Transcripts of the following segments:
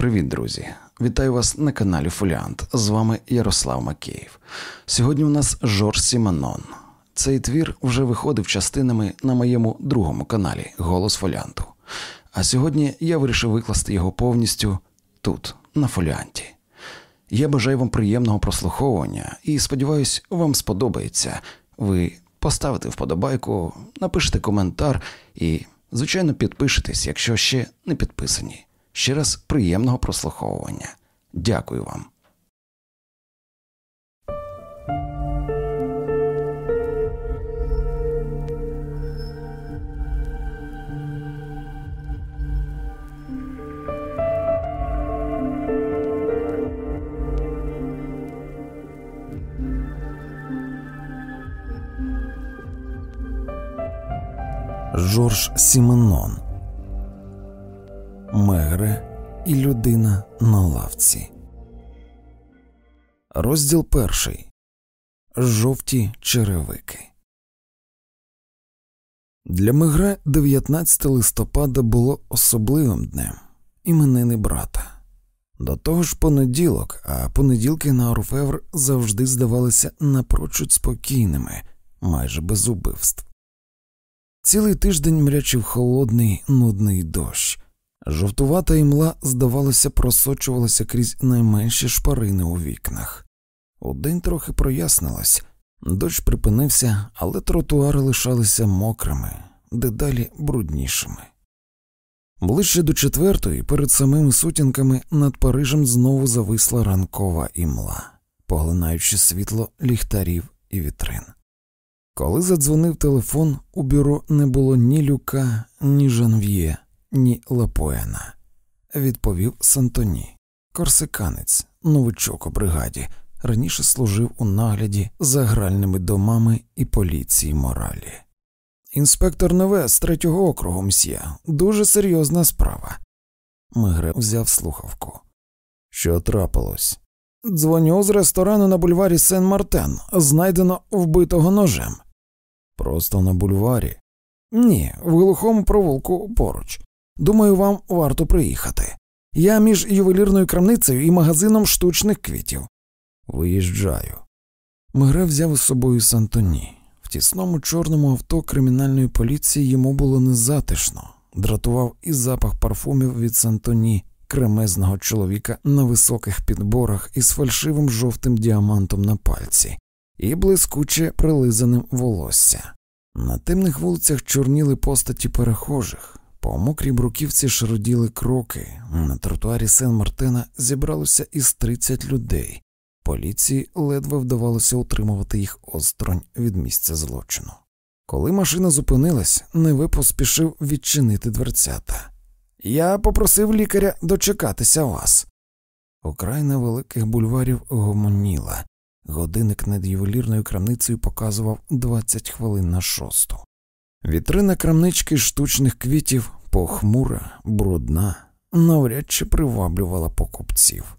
Привіт, друзі! Вітаю вас на каналі Фоліант. З вами Ярослав Макеїв. Сьогодні у нас Жорж Сіманон. Цей твір вже виходив частинами на моєму другому каналі Голос Фоліанту. А сьогодні я вирішив викласти його повністю тут, на фоліанті. Я бажаю вам приємного прослуховування і сподіваюсь, вам сподобається. Ви поставите вподобайку, напишете коментар і, звичайно, підпишитесь, якщо ще не підписані. Ще раз приємного прослуховування. Дякую вам. Жорж Сіменон Мегре і людина на лавці. Розділ перший Жовті черевики. Для Мегре 19 листопада було особливим днем іменини брата. До того ж понеділок, а понеділки на Орфевр завжди здавалися напрочуд спокійними, майже без убивств. Цілий тиждень мрячив холодний, нудний дощ. Жовтувата імла, здавалося, просочувалася крізь найменші шпарини у вікнах. Удень трохи прояснилось, дощ припинився, але тротуари лишалися мокрими, дедалі бруднішими. Ближче до четвертої, перед самими сутінками, над Парижем знову зависла ранкова імла, поглинаючи світло ліхтарів і вітрин. Коли задзвонив телефон, у бюро не було ні люка, ні жанв'є, ні Лапоена. Відповів Сантоні, корсиканець, новичок у бригаді, раніше служив у нагляді за гральними домами і поліції моралі. Інспектор Неве з третього округу мсьє, дуже серйозна справа. Мигре взяв слухавку. Що трапилось? Дзвоню з ресторану на бульварі Сен Мартен, знайдено вбитого ножем. Просто на бульварі? Ні, в глухому провулку поруч. Думаю, вам варто приїхати. Я між ювелірною крамницею і магазином штучних квітів. Виїжджаю. Мегре взяв із собою Сантоні. В тісному чорному авто кримінальної поліції йому було незатишно, дратував і запах парфумів від Сантоні, кремезного чоловіка на високих підборах із фальшивим жовтим діамантом на пальці, і блискуче прилизаним волосся. На темних вулицях чорніли постаті перехожих, по мокрій бруківці шароділи кроки. На тротуарі Сен Мартена зібралося із 30 людей. Поліції ледве вдавалося утримувати їх осторонь від місця злочину. Коли машина зупинилась, Неве поспішив відчинити дверцята. Я попросив лікаря дочекатися вас. Окраїна великих бульварів гомоніла. Годинник над ювелірною крамницею показував 20 хвилин на шосту. Вітрина крамнички штучних квітів похмура, брудна, навряд чи приваблювала покупців.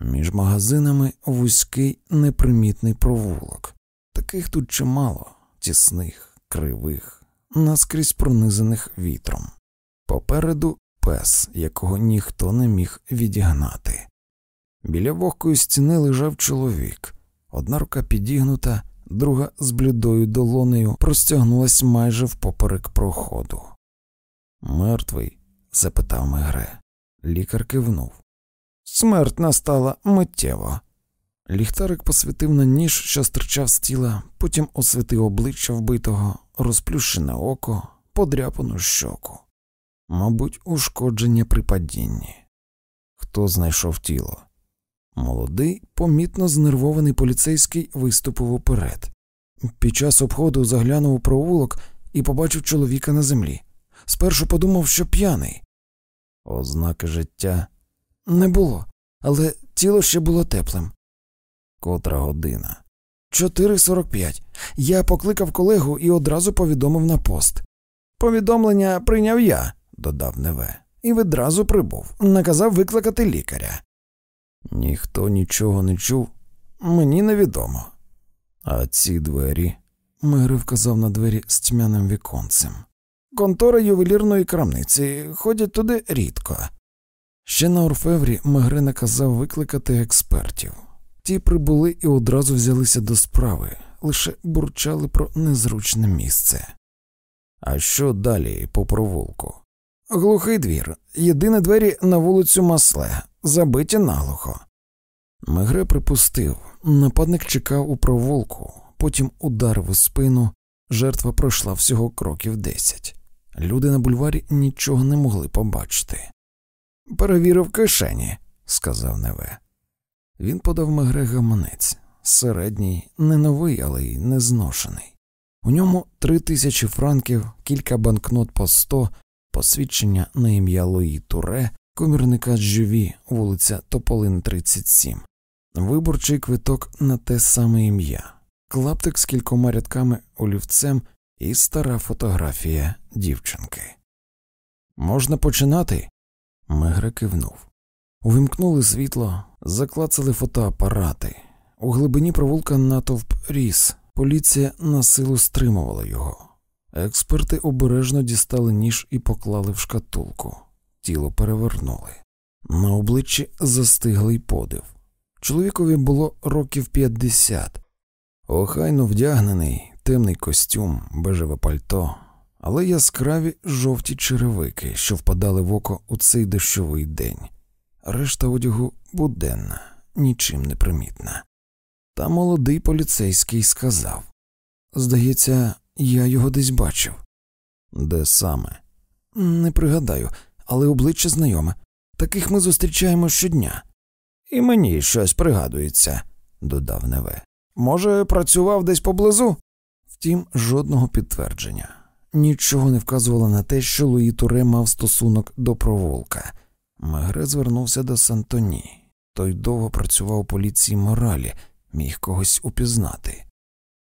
Між магазинами вузький непримітний провулок. Таких тут чимало, тісних, кривих, наскрізь пронизаних вітром. Попереду пес, якого ніхто не міг відігнати. Біля вогкої стіни лежав чоловік, одна рука підігнута, друга з блідою долонею простягнулась майже впоперек проходу. Мертвий? запитав Мегре. Лікар кивнув. Смерть настала миттєво. Ліхтарик посвітив на ніж, що стирчав з тіла, потім освітив обличчя вбитого, розплющене око, подряпану щоку. Мабуть, ушкодження при падінні. Хто знайшов тіло? Молодий, помітно знервований поліцейський виступив уперед. Під час обходу заглянув у провулок і побачив чоловіка на землі. Спершу подумав, що п'яний. Ознаки життя не було, але тіло ще було теплим. Котра година. 4.45. Я покликав колегу і одразу повідомив на пост. Повідомлення прийняв я, додав Неве, і відразу прибув. Наказав викликати лікаря. Ніхто нічого не чув, мені невідомо. А ці двері. Мери вказав на двері з тьмяним віконцем. Контора ювелірної крамниці ходять туди рідко. Ще на Орфеврі Мегре наказав викликати експертів. Ті прибули і одразу взялися до справи, лише бурчали про незручне місце. А що далі по провулку? Глухий двір, єдині двері на вулицю Масле, забиті наглухо. Мегре припустив, нападник чекав у провулку, потім ударив у спину, жертва пройшла всього кроків десять. Люди на бульварі нічого не могли побачити. Перевірив кишені, сказав Неве. Він подав Мегре гаманець, середній, не новий, але й не зношений. У ньому три тисячі франків, кілька банкнот по сто, посвідчення на ім'я Луї Туре, комірника Жюві, вулиця Тополин, 37, виборчий квиток на те саме ім'я, клаптик з кількома рядками олівцем і стара фотографія дівчинки. Можна починати? Мегре кивнув. Увімкнули світло, заклацали фотоапарати. У глибині провулка натовп ріс, поліція на силу стримувала його. Експерти обережно дістали ніж і поклали в шкатулку, тіло перевернули. На обличчі застиглий подив. Чоловікові було років 50. охайно вдягнений, темний костюм, бежеве пальто, але яскраві жовті черевики, що впадали в око у цей дощовий день. Решта одягу буденна, нічим не примітна. Та молодий поліцейський сказав Здається, я його десь бачив. Де саме? Не пригадаю, але обличчя знайоме. Таких ми зустрічаємо щодня. І мені щось пригадується, додав Неве. Може, працював десь поблизу? Втім, жодного підтвердження. Нічого не вказувало на те, що Луї Туре мав стосунок до провулка. Мегре звернувся до Сантоні. Той довго працював у поліції моралі, міг когось упізнати.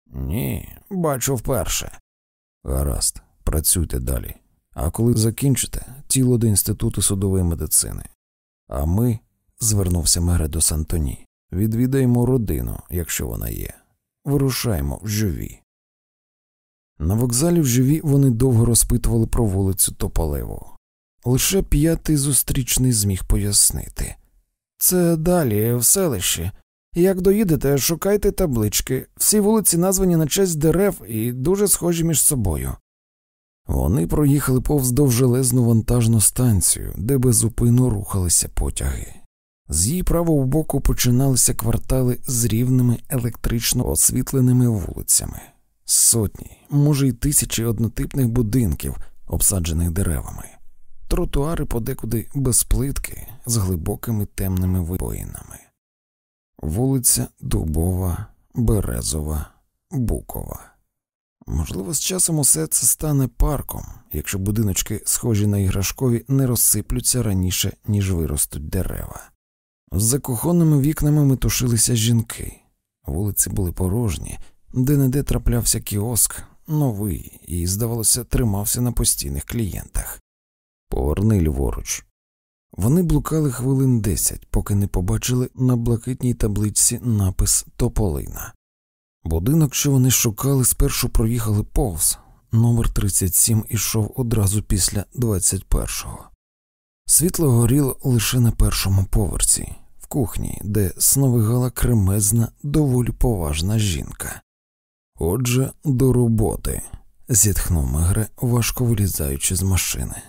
Ні, бачу вперше. Гаразд, працюйте далі. А коли закінчите, тіло до Інституту судової медицини. А ми, звернувся Мегре до Сантоні, відвідаємо родину, якщо вона є. Вирушаємо в жові. На вокзалі в живі вони довго розпитували про вулицю Тополеву. Лише п'ятий зустрічний зміг пояснити. Це далі, в селищі. Як доїдете, шукайте таблички. Всі вулиці названі на честь дерев і дуже схожі між собою. Вони проїхали повз довжелезну вантажну станцію, де беззупино рухалися потяги. З її правого боку починалися квартали з рівними електрично освітленими вулицями, сотні, може й тисячі однотипних будинків, обсаджених деревами, тротуари подекуди без плитки з глибокими темними вибоїнами. Вулиця Дубова, Березова, Букова. Можливо, з часом усе це стане парком, якщо будиночки, схожі на іграшкові, не розсиплються раніше, ніж виростуть дерева. За кухонними вікнами метушилися жінки, вулиці були порожні, де неде траплявся кіоск, новий, і, здавалося, тримався на постійних клієнтах. Поверни ліворуч. Вони блукали хвилин десять, поки не побачили на блакитній табличці напис Тополина. Будинок, що вони шукали, спершу проїхали повз. Номер 37 ішов одразу після 21-го. Світло горіло лише на першому поверсі, в кухні, де сновигала кремезна, доволі поважна жінка. Отже, до роботи, зітхнув Мегре, важко вилізаючи з машини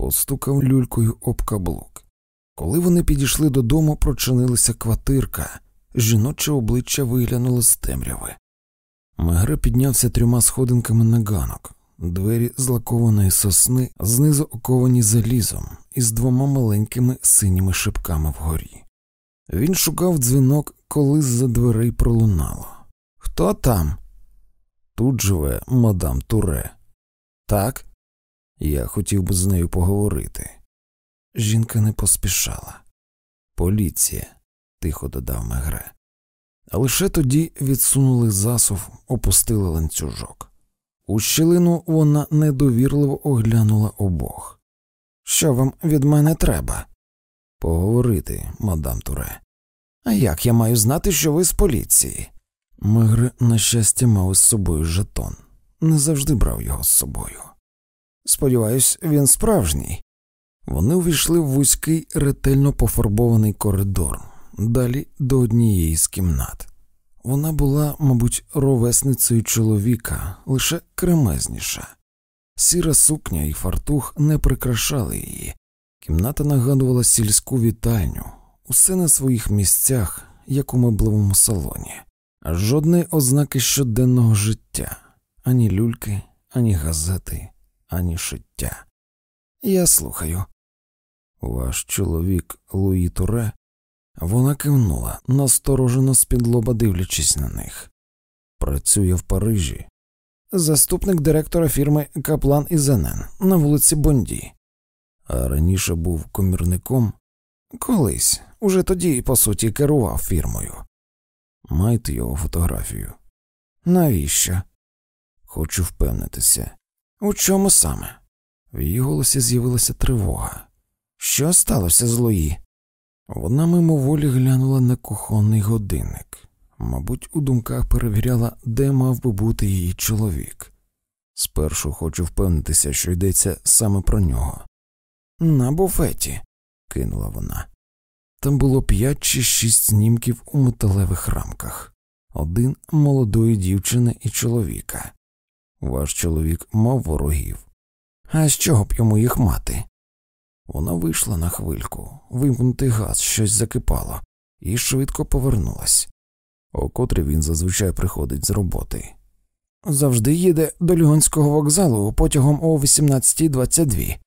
постукав люлькою об каблук. Коли вони підійшли додому, прочинилася квартирка, жіноче обличчя виглянуло з темряви. Мегре піднявся трьома сходинками на ганок, двері з лакованої сосни, знизу оковані залізом із двома маленькими синіми шипками вгорі. Він шукав дзвінок, коли з-за дверей пролунало. Хто там? Тут живе мадам Туре. Так. Я хотів би з нею поговорити. Жінка не поспішала. Поліція, тихо додав Мегре. А лише тоді відсунули засув, опустили ланцюжок. У щілину вона недовірливо оглянула обох. Що вам від мене треба? Поговорити, мадам Туре. А як я маю знати, що ви з поліції? Мегре, на щастя, мав із собою жетон, не завжди брав його з собою. Сподіваюсь, він справжній. Вони увійшли в вузький ретельно пофарбований коридор, далі до однієї з кімнат. Вона була, мабуть, ровесницею чоловіка, лише кремезніша. Сіра сукня і фартух не прикрашали її. Кімната нагадувала сільську вітальню, усе на своїх місцях, як у меблевому салоні, жодної ознаки щоденного життя, ані люльки, ані газети, ані шиття. Я слухаю. Ваш чоловік Луї Туре. Вона кивнула, насторожено спідлоба дивлячись на них. Працює в Парижі. Заступник директора фірми Каплан і Зенен на вулиці Бонді. А раніше був комірником. Колись, уже тоді, по суті, керував фірмою. Майте його фотографію. Навіщо? Хочу впевнитися. У чому саме? В її голосі з'явилася тривога. Що сталося з Луї? Вона мимоволі глянула на кухонний годинник, мабуть, у думках перевіряла, де мав би бути її чоловік. Спершу хочу впевнитися, що йдеться саме про нього. На буфеті, кинула вона. Там було п'ять чи шість знімків у металевих рамках, один молодої дівчини і чоловіка. Ваш чоловік мав ворогів. А з чого б йому їх мати? Вона вийшла на хвильку, вимкнутий газ, щось закипало, і швидко повернулась. О котрі він зазвичай приходить з роботи. Завжди їде до Льгонського вокзалу потягом о 18.22.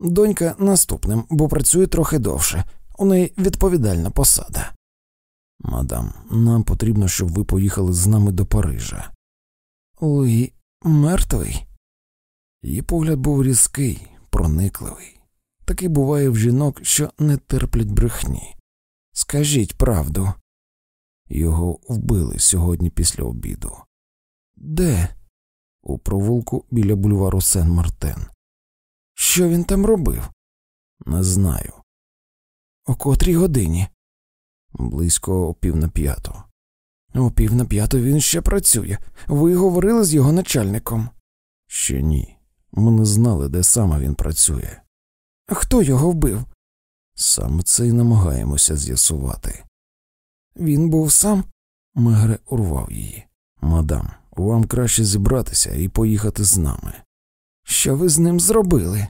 Донька наступним, бо працює трохи довше, у неї відповідальна посада. Мадам, нам потрібно, щоб ви поїхали з нами до Парижа. Луї мертвий. Її погляд був різкий, проникливий. Такий буває в жінок, що не терплять брехні. Скажіть правду. Його вбили сьогодні після обіду. Де? У провулку біля бульвару Сен Мартен. Що він там робив? Не знаю. О котрій годині? Близько о пів на п'яту. О пів на п'яту він ще працює. Ви говорили з його начальником? Ще ні. Ми не знали, де саме він працює. Хто його вбив? Саме це й намагаємося з'ясувати. Він був сам? Мегре урвав її. Мадам, вам краще зібратися і поїхати з нами. Що ви з ним зробили?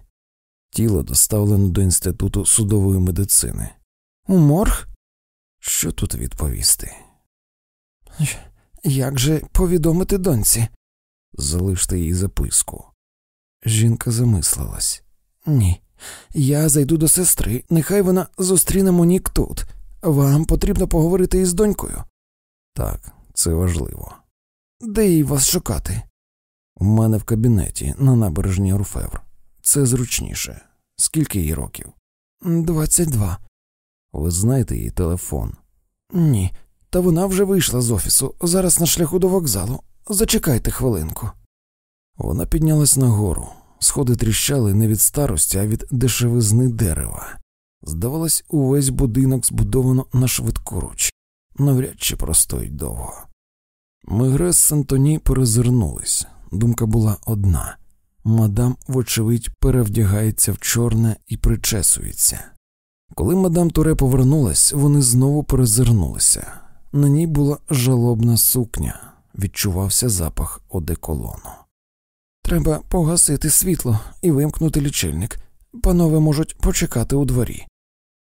Тіло доставлено до інституту судової медицини. У морг? Що тут відповісти? Як же повідомити доньці? Залиште їй записку. Жінка замислилась. Ні, я зайду до сестри, нехай вона зустріне Монік тут. Вам потрібно поговорити із донькою. Так, це важливо. Де їй вас шукати? У мене в кабінеті на набережні Руфевр. Це зручніше. Скільки їй років? Двадцять два. Ви знаєте її телефон? Ні. Та вона вже вийшла з офісу, зараз на шляху до вокзалу. Зачекайте хвилинку. Вона піднялась нагору. Сходи тріщали не від старості, а від дешевизни дерева. Здавалось, увесь будинок збудовано на швидку руч, навряд чи простоїть довго. Мегре з Сантоні перезирнулись. Думка була одна мадам, вочевидь, перевдягається в чорне і причесується. Коли мадам Туре повернулась, вони знову перезирнулися. На ній була жалобна сукня, відчувався запах одеколону. Треба погасити світло і вимкнути лічильник. Панове можуть почекати у дворі.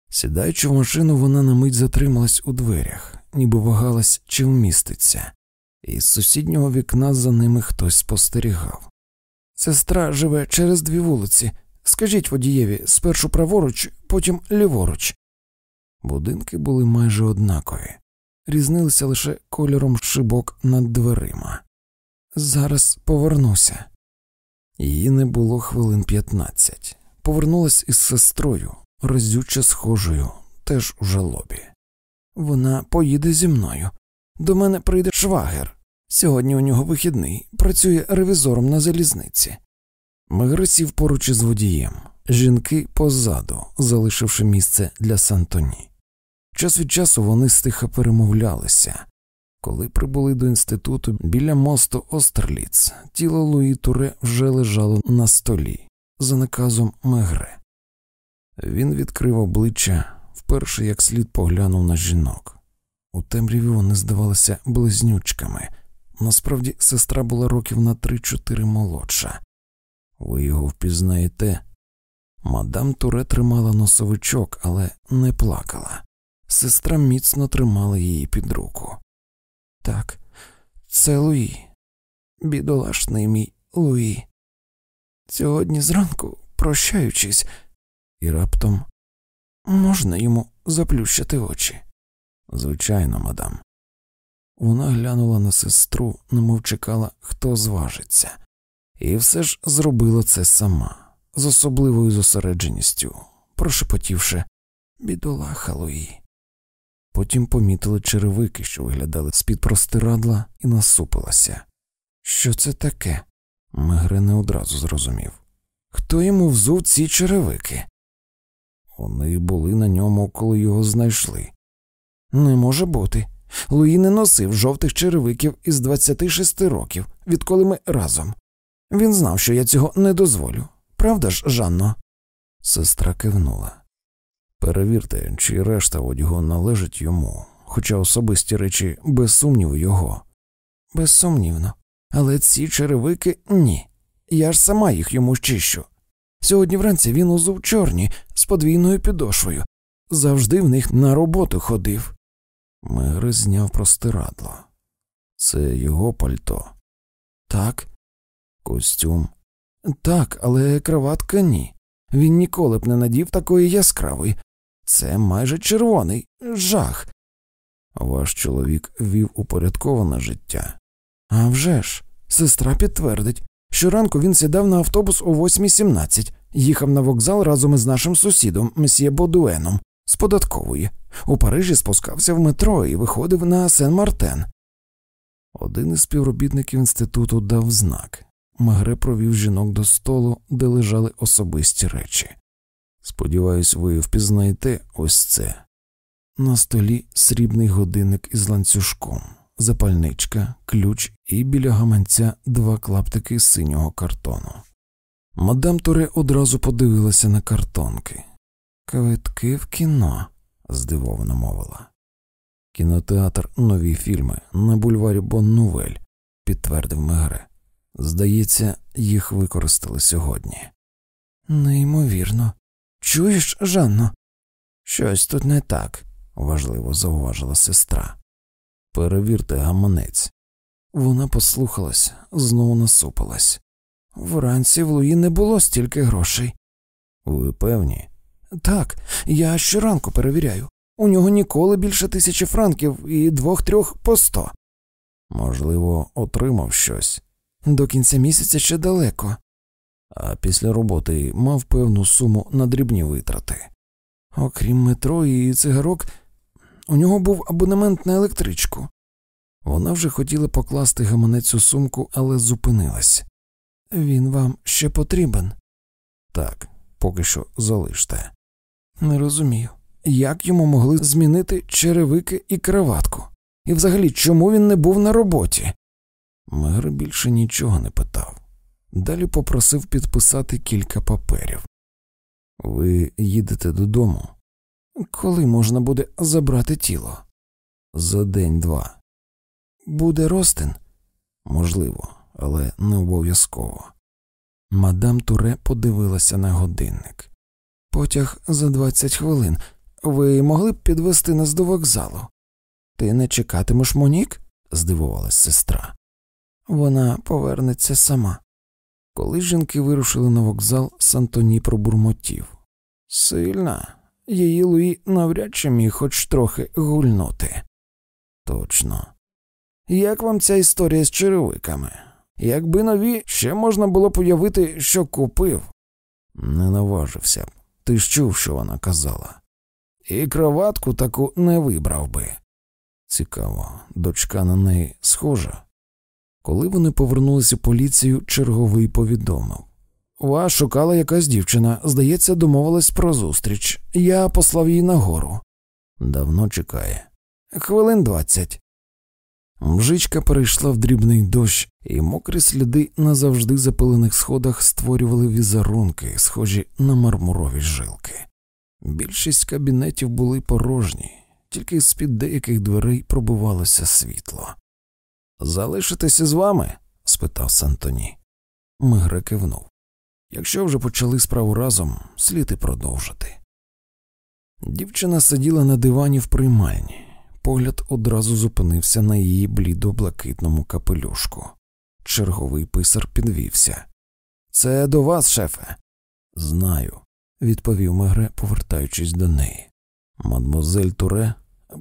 Сідаючи в машину, вона на мить затрималась у дверях, ніби вагалась, чи вміститься, і з сусіднього вікна за ними хтось спостерігав. Сестра живе через дві вулиці. Скажіть водієві спершу праворуч, потім ліворуч. Будинки були майже однакові, різнилися лише кольором шибок над дверима. Зараз повернуся. Її не було хвилин п'ятнадцять. Повернулась із сестрою, разюче схожою, теж у жалобі. Вона поїде зі мною. До мене прийде швагер. Сьогодні у нього вихідний, працює ревізором на залізниці. Мегре сів поруч із водієм, жінки позаду, залишивши місце для Сантоні. Час від часу вони стиха перемовлялися. Коли прибули до інституту біля мосту Остерліц, тіло Луї Туре вже лежало на столі за наказом Мегре. Він відкрив обличчя, вперше як слід поглянув на жінок. У темряві вони здавалися близнючками. Насправді, сестра була років на три-чотири молодша. Ви його впізнаєте? Мадам Туре тримала носовичок, але не плакала. Сестра міцно тримала її під руку. Так, це Луї, бідолашний мій Луї. Сьогодні зранку, прощаючись, і раптом можна йому заплющити очі. Звичайно, мадам. Вона глянула на сестру, немов чекала, хто зважиться, і все ж зробила це сама, з особливою зосередженістю, прошепотівши бідолаха Луї. Потім помітили черевики, що виглядали з-під простирадла, і насупилася. Що це таке? Мегре не одразу зрозумів. Хто йому взув ці черевики? Вони були на ньому, коли його знайшли. Не може бути. Луї не носив жовтих черевиків із 26 років, відколи ми разом. Він знав, що я цього не дозволю. Правда ж, Жанно? Сестра кивнула. Перевірте, чи решта одягу належить йому, хоча особисті речі без сумніву його. Безсумнівно. Але ці черевики ні. Я ж сама їх йому чищу. Сьогодні вранці він узув чорні з подвійною підошвою. Завжди в них на роботу ходив. Мегри зняв простирадло. Це його пальто. Так. Костюм. Так, але краватка ні. Він ніколи б не надів такої яскравої. Це майже червоний жах. Ваш чоловік вів упорядковане життя. «Авжеж, сестра підтвердить. Щоранку він сідав на автобус о 8.17, їхав на вокзал разом із нашим сусідом, месьє Бодуеном, з податкової. У Парижі спускався в метро і виходив на Сен-Мартен. Один із співробітників інституту дав знак. Мегре провів жінок до столу, де лежали особисті речі. Сподіваюсь, ви впізнаєте ось це. На столі срібний годинник із ланцюжком, запальничка, ключ і біля гаманця два клаптики синього картону. Мадам Торе одразу подивилася на картонки. Квитки в кіно, здивовано мовила. Кінотеатр нові фільми на бульварі Боннувель, підтвердив Мегре. Здається, їх використали сьогодні. Неймовірно. Чуєш, Жанно? Щось тут не так, важливо зауважила сестра. Перевірте гаманець. Вона послухалась, знову насупилась. Вранці в Луї не було стільки грошей. Ви певні? Так, я щоранку перевіряю. У нього ніколи більше тисячі франків і двох-трьох по сто. Можливо, отримав щось. До кінця місяця ще далеко, а після роботи мав певну суму на дрібні витрати. Окрім метро і цигарок, у нього був абонемент на електричку. Вона вже хотіла покласти гаманець у сумку, але зупинилась. Він вам ще потрібен? Так, поки що залиште. Не розумію, як йому могли змінити черевики і краватку? І взагалі, чому він не був на роботі? Мер більше нічого не питав. Далі попросив підписати кілька паперів. Ви їдете додому? Коли можна буде забрати тіло? За день-два. Буде ростин? Можливо, але не обов'язково. Мадам Туре подивилася на годинник. Потяг за двадцять хвилин. Ви могли б підвести нас до вокзалу? Ти не чекатимеш Монік? здивувалась сестра. Вона повернеться сама. Коли жінки вирушили на вокзал, Сантоні пробурмотів. Сильна, її Луї навряд чи міг хоч трохи гульнути. Точно. Як вам ця історія з черевиками? Якби нові ще можна було б уявити, що купив. Не наважився б. Ти ж чув, що вона казала. І кроватку таку не вибрав би. Цікаво, дочка на неї схожа. Коли вони повернулися поліцію, черговий повідомив Вас шукала якась дівчина, здається, домовилась про зустріч. Я послав її нагору. Давно чекає. Хвилин двадцять. Мжичка перейшла в дрібний дощ, і мокрі сліди на завжди запилених сходах створювали візерунки, схожі на мармурові жилки. Більшість кабінетів були порожні, тільки з під деяких дверей пробивалося світло. Залишитися з вами? спитав Сантоні. Мегре кивнув. Якщо вже почали справу разом, слід і продовжити. Дівчина сиділа на дивані в приймальні, погляд одразу зупинився на її блідо-блакитному капелюшку. Черговий писар підвівся. Це до вас, шефе. Знаю, відповів Мегре, повертаючись до неї. Мадмозель Туре,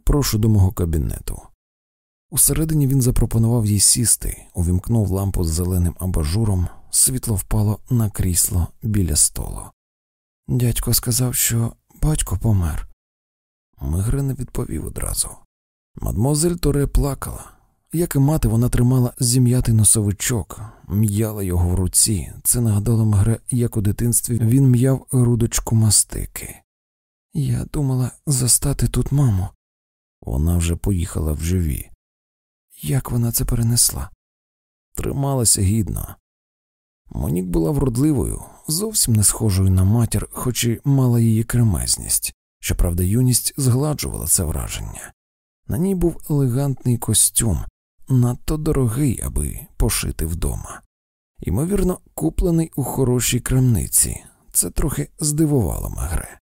прошу до мого кабінету. Усередині він запропонував їй сісти, увімкнув лампу з зеленим абажуром, світло впало на крісло біля столу. Дядько сказав, що батько помер. Мегре не відповів одразу. Мадмозель Туре плакала. Як і мати, вона тримала зім'ятий носовичок, м'яла його в руці. Це нагадало Мегре, як у дитинстві він м'яв грудочку мастики. Я думала застати тут маму. Вона вже поїхала в живі. Як вона це перенесла? Трималася гідно. Монік була вродливою, зовсім не схожою на матір, хоч і мала її кремезність. Щоправда, юність згладжувала це враження. На ній був елегантний костюм, надто дорогий, аби пошити вдома. Ймовірно, куплений у хорошій крамниці. Це трохи здивувало Мегре.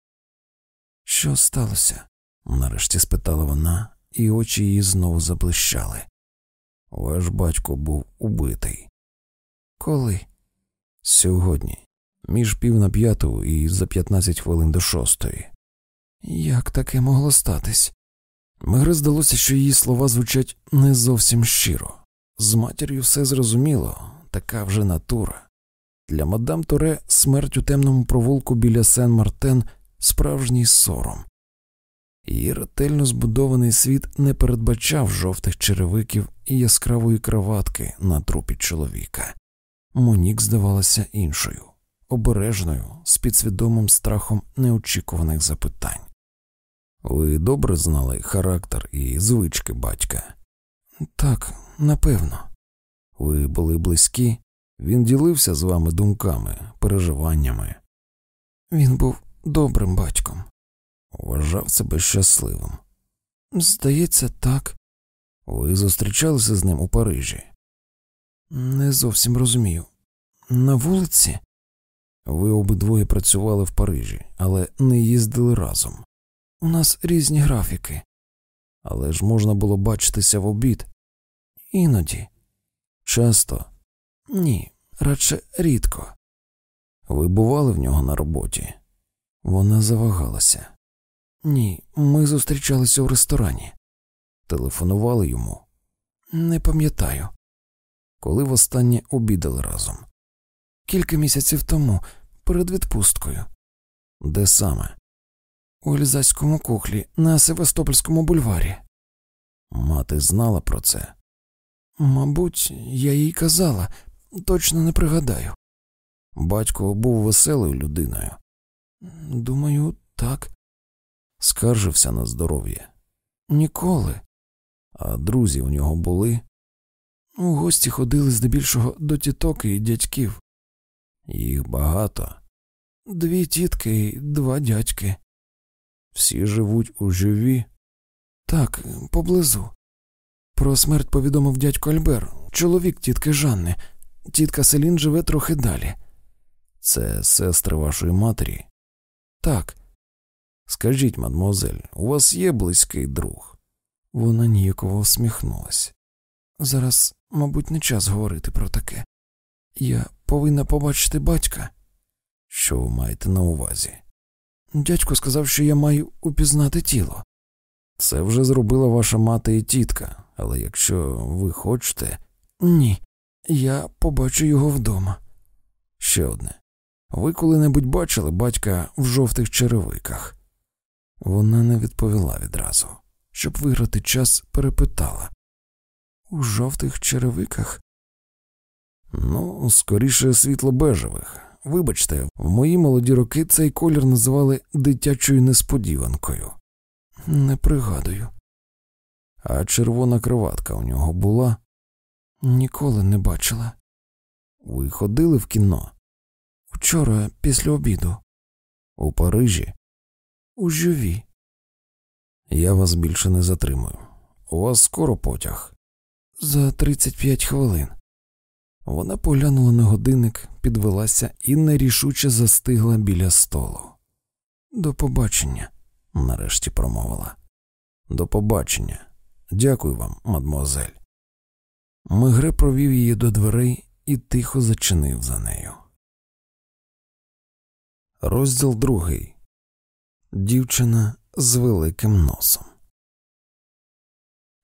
Що сталося? нарешті спитала вона, і очі її знову заблищали. Ваш батько був убитий. Коли? Сьогодні, між пів на п'яту і за п'ятнадцять хвилин до шостої. Як таке могло статись? Мегре здалося, що її слова звучать не зовсім щиро. З матір'ю все зрозуміло, така вже натура. Для мадам Торе смерть у темному провулку біля Сен Мартен справжній сором. Її ретельно збудований світ не передбачав жовтих черевиків і яскравої краватки на трупі чоловіка. Монік здавалася іншою, обережною, з підсвідомим страхом неочікуваних запитань. Ви добре знали характер і звички батька? Так, напевно. Ви були близькі, він ділився з вами думками, переживаннями. Він був добрим батьком. Вважав себе щасливим. Здається, так. Ви зустрічалися з ним у Парижі? Не зовсім розумію. На вулиці? Ви обидвоє працювали в Парижі, але не їздили разом. У нас різні графіки. Але ж можна було бачитися в обід. Іноді. Часто? Ні, радше рідко. Ви бували в нього на роботі? Вона завагалася. Ні, ми зустрічалися у ресторані. Телефонували йому? Не пам'ятаю. Коли востаннє обідали разом? Кілька місяців тому, перед відпусткою. Де саме? У Ельзаському кухлі на Севастопольському бульварі. Мати знала про це? Мабуть, я їй казала, точно не пригадаю. Батько був веселою людиною. Думаю, так. Скаржився на здоров'я. Ніколи. А друзі у нього були. У гості ходили здебільшого до тіток і дядьків. Їх багато. Дві тітки і два дядьки. Всі живуть у живі? Так, поблизу. Про смерть повідомив дядько Альбер, чоловік тітки Жанни. Тітка Селін живе трохи далі. Це сестри вашої матері? Так. Скажіть, мадмозель, у вас є близький друг? Вона ніяково усміхнулась. Зараз, мабуть, не час говорити про таке. Я повинна побачити батька. Що ви маєте на увазі? Дядько сказав, що я маю упізнати тіло. Це вже зробила ваша мати і тітка, але якщо ви хочете. Ні, я побачу його вдома. Ще одне. Ви коли-небудь бачили батька в жовтих черевиках? Вона не відповіла відразу. Щоб виграти час, перепитала. У жовтих черевиках? Ну, скоріше світло-бежевих. Вибачте, в мої молоді роки цей колір називали дитячою несподіванкою. Не пригадую. А червона кроватка у нього була? Ніколи не бачила. Ви ходили в кіно? Вчора, після обіду. У Парижі? У жові. Я вас більше не затримую. У вас скоро потяг. За 35 хвилин. Вона поглянула на годинник, підвелася і нерішуче застигла біля столу. До побачення, нарешті промовила. До побачення. Дякую вам, мадмуазель. Мегре провів її до дверей і тихо зачинив за нею. Розділ другий. Дівчина з великим носом.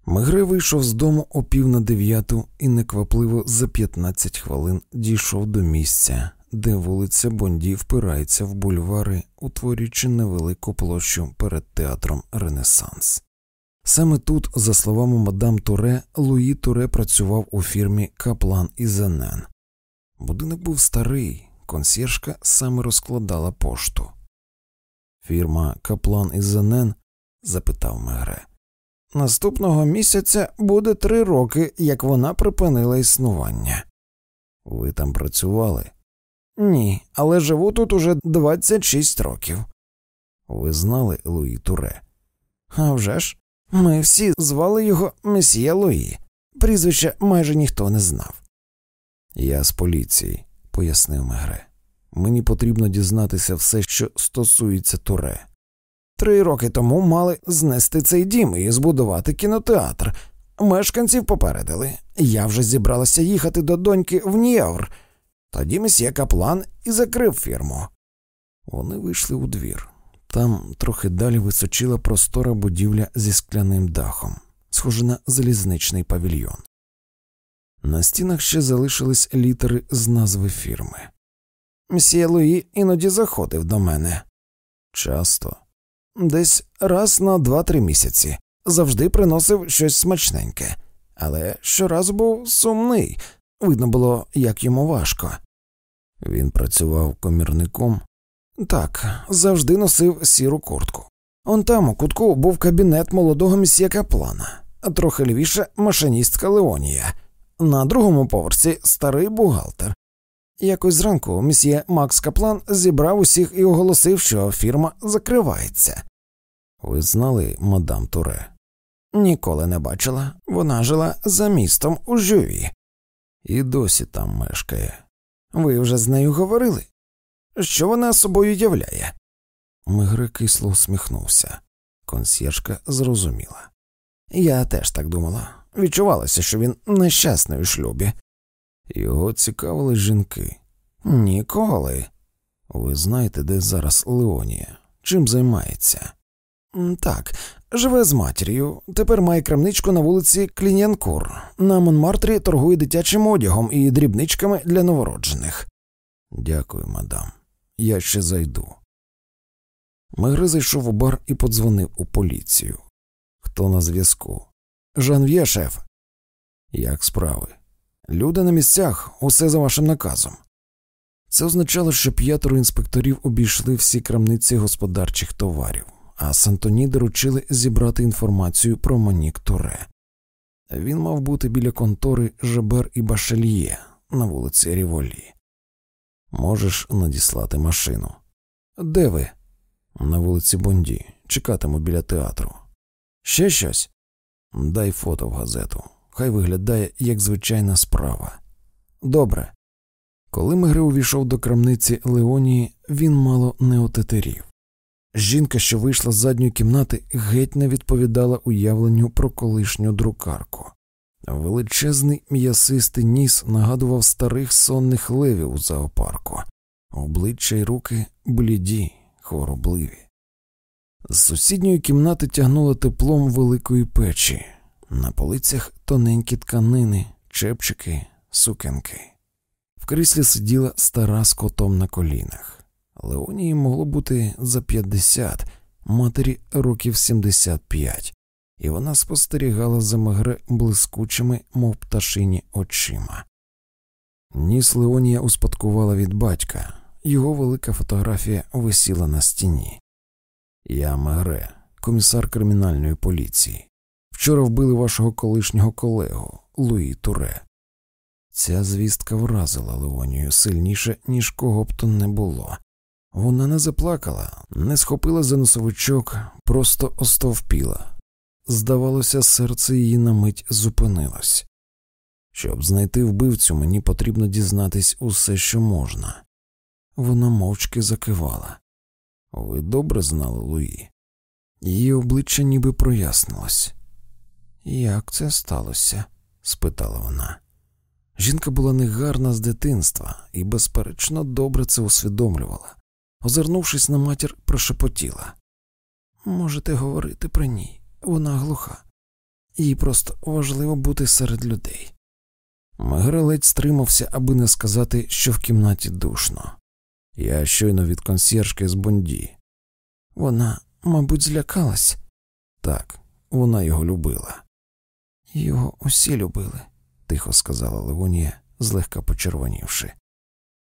Мегре вийшов з дому о пів на дев'яту і неквапливо за 15 хвилин дійшов до місця, де вулиця Бонді впирається в бульвари, утворюючи невелику площу перед театром Ренесанс. Саме тут, за словами мадам Туре, Луї Туре працював у фірмі Каплан і Зенен. Будинок був старий, консьєржка саме розкладала пошту. Фірма Каплан і Зенен? запитав Мегре. Наступного місяця буде три роки, як вона припинила існування. Ви там працювали? Ні, але живу тут уже 26 років. Ви знали Луї Туре? «Авжеж, ми всі звали його Месьє Луї. Прізвище майже ніхто не знав. Я з поліції, пояснив Мегре. Мені потрібно дізнатися все, що стосується Туре. Три роки тому мали знести цей дім і збудувати кінотеатр. Мешканців попередили. Я вже зібралася їхати до доньки в Нєвр. Тоді месьє Каплан і закрив фірму. Вони вийшли у двір. Там трохи далі височила простора будівля зі скляним дахом, схожа на залізничний павільйон. На стінах ще залишились літери з назви фірми. Мсьє Луї іноді заходив до мене. Часто, десь раз на два-три місяці, завжди приносив щось смачненьке, але щоразу був сумний, видно було, як йому важко. Він працював комірником. Так, завжди носив сіру куртку. Он там, у кутку, був кабінет молодого місьє Каплана, трохи лівіше машиністка Леонія, на другому поверсі старий бухгалтер. Якось зранку місьє Макс Каплан зібрав усіх і оголосив, що фірма закривається. Ви знали, мадам Туре? Ніколи не бачила. Вона жила за містом у Жюві. І досі там мешкає. Ви вже з нею говорили? Що вона собою являє? Мигре кисло усміхнувся. Консьєржка зрозуміла. Я теж так думала. Відчувалося, що він нещасний у шлюбі. Його цікавили жінки. Ніколи. Ви знаєте, де зараз Леонія? Чим займається? Так, живе з матір'ю. Тепер має крамничку на вулиці Клінянкур. На Монмартрі торгує дитячим одягом і дрібничками для новороджених. Дякую, мадам. Я ще зайду. Мегре зайшов у бар і подзвонив у поліцію. Хто на зв'язку? Жанв'є, шеф. Як справи? Люди на місцях, усе за вашим наказом. Це означало, що п'ятеро інспекторів обійшли всі крамниці господарчих товарів, а Сантоні доручили зібрати інформацію про Монік Туре. Він мав бути біля контори Жебер і Башельє на вулиці Ріволі. Можеш надіслати машину. Де ви? На вулиці Бонді. Чекатиму біля театру. Ще щось? Дай фото в газету. Хай виглядає як звичайна справа. Добре. Коли Мегре увійшов до крамниці Леонії, він мало не отетерів. Жінка, що вийшла з задньої кімнати, геть не відповідала уявленню про колишню друкарку. Величезний м'ясистий ніс нагадував старих сонних левів у зоопарку, обличчя й руки бліді, хворобливі. З сусідньої кімнати тягнуло теплом великої печі, на полицях тоненькі тканини, чепчики, сукенки. В кріслі сиділа стара з котом на колінах. Леонії могло бути за 50, матері років 75, і вона спостерігала за Мегре блискучими, мов пташині, очима. Ніс Леонія успадкувала від батька, його велика фотографія висіла на стіні. Я Мегре, комісар кримінальної поліції. Вчора вбили вашого колишнього колегу Луї Туре. Ця звістка вразила Леонію сильніше, ніж кого б то не було. Вона не заплакала, не схопила за носовичок, просто остовпіла. Здавалося, серце її на мить зупинилось. Щоб знайти вбивцю, мені потрібно дізнатись усе, що можна. Вона мовчки закивала. Ви добре знали Луї? Її обличчя ніби прояснилось. Як це сталося? спитала вона. Жінка була негарна з дитинства і, безперечно, добре це усвідомлювала. Озирнувшись на матір, прошепотіла. Можете говорити при ній, вона глуха, їй просто важливо бути серед людей. Мегре ледь стримався, аби не сказати, що в кімнаті душно. Я щойно від консьєржки з Бонді. Вона, мабуть, злякалась. Так, вона його любила. Його усі любили, тихо сказала Левонія, злегка почервонівши.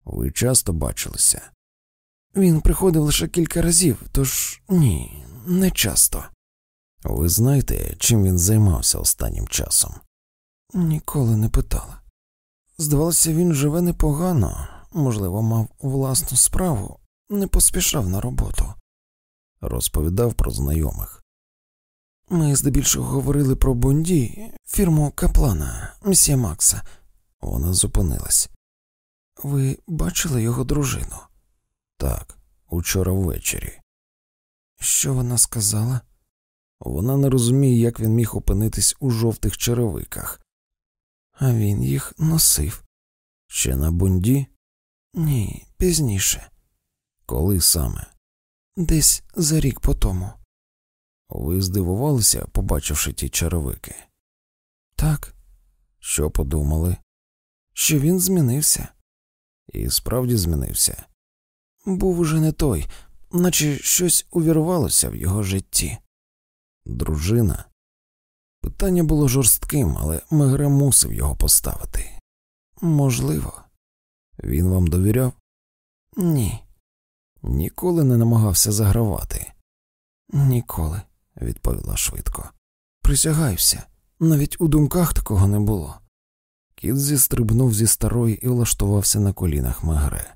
Ви часто бачилися? Він приходив лише кілька разів, тож ні, не часто. Ви знаєте, чим він займався останнім часом? Ніколи не питала. Здавалося, він живе непогано, можливо, мав власну справу, не поспішав на роботу. Розповідав про знайомих. Ми здебільшого говорили про Бонді, фірму Каплана, мсьє Макса. Вона зупинилась. Ви бачили його дружину? Так, учора ввечері. Що вона сказала? Вона не розуміє, як він міг опинитись у жовтих черевиках. А він їх носив. Ще на бунді? Ні, пізніше. Коли саме? Десь за рік по тому. Ви здивувалися, побачивши ті черевики? Так. Що подумали? Що він змінився. І справді змінився. Був уже не той, наче щось увірвалося в його житті. Дружина. Питання було жорстким, але Мегре мусив його поставити. Можливо, він вам довіряв? Ні. Ніколи не намагався загравати. Ніколи, відповіла швидко. Присягаюся, навіть у думках такого не було. Кіт зістрибнув зі старої і влаштувався на колінах Мегре.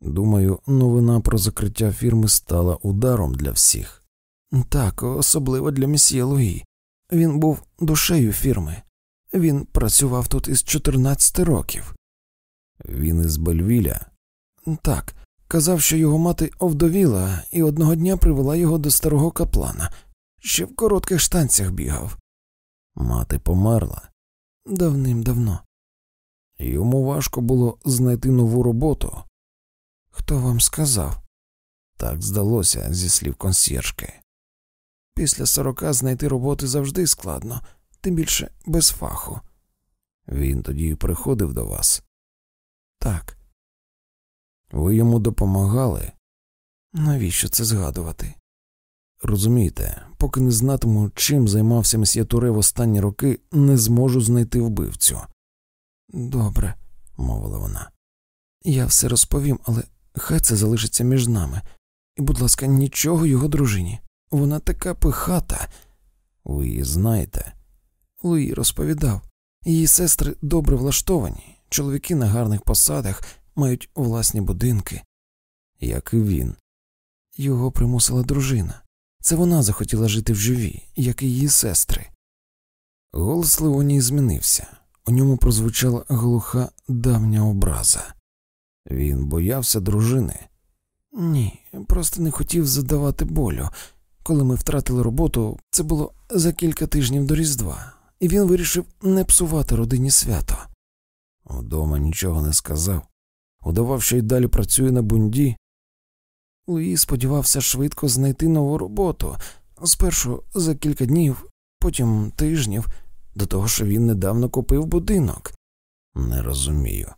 Думаю, новина про закриття фірми стала ударом для всіх. Так, особливо для месьє Луї. Він був душею фірми. Він працював тут із 14 років. Він із Бельвіля? Так, казав, що його мати овдовіла і одного дня привела його до старого каплана, ще в коротких штанцях бігав. Мати померла давним-давно. Йому важко було знайти нову роботу. Хто вам сказав? Так здалося зі слів консьєржки. Після сорока знайти роботи завжди складно, тим більше без фаху. Він тоді приходив до вас. Так. Ви йому допомагали? Навіщо це згадувати? Розумієте, поки не знатиму, чим займався месьє Туре в останні роки, не зможу знайти вбивцю. Добре, мовила вона. Я все розповім, але хай це залишиться між нами. І, будь ласка, нічого його дружині. Вона така пихата. Ви її знаєте? Луї розповідав. Її сестри добре влаштовані, чоловіки на гарних посадах мають власні будинки. Як і він. Його примусила дружина. Це вона захотіла жити в живі, як і її сестри. Голос Леонії змінився. У ньому прозвучала глуха давня образа. Він боявся дружини. Ні, просто не хотів задавати болю. Коли ми втратили роботу, це було за кілька тижнів до Різдва, і він вирішив не псувати родині свято. Вдома нічого не сказав, удавав, що й далі працює на бунді. Луї сподівався швидко знайти нову роботу, спершу за кілька днів, потім тижнів, до того що він недавно купив будинок. Не розумію.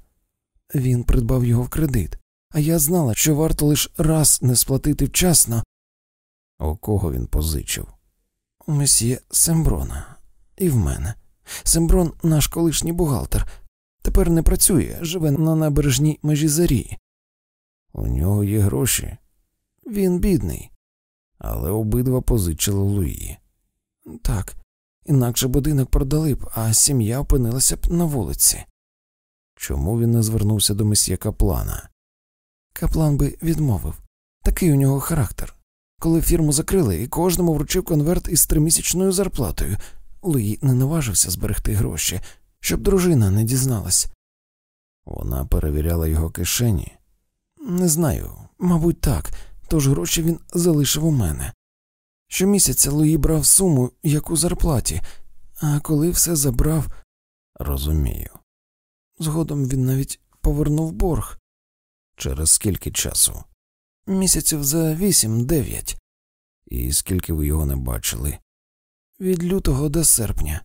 Він придбав його в кредит, а я знала, що варто лише раз не сплатити вчасно. У кого він позичив? У месьє Семброна і в мене. Семброн наш колишній бухгалтер. Тепер не працює, живе на набережній межі зарі. У нього є гроші. Він бідний, але обидва позичили Луї. Так, інакше будинок продали б, а сім'я опинилася б на вулиці. Чому він не звернувся до месьє Каплана? Каплан би відмовив. Такий у нього характер. Коли фірму закрили і кожному вручили конверт із тримісячною зарплатою, Луї не наважився зберегти гроші, щоб дружина не дізналась. Вона перевіряла його кишені. Не знаю, мабуть, так, тож гроші він залишив у мене. Щомісяця Луї брав суму, як у зарплаті, а коли все забрав, розумію. Згодом він навіть повернув борг. Через скільки часу? Місяців за вісім-дев'ять. І скільки ви його не бачили? Від лютого до серпня.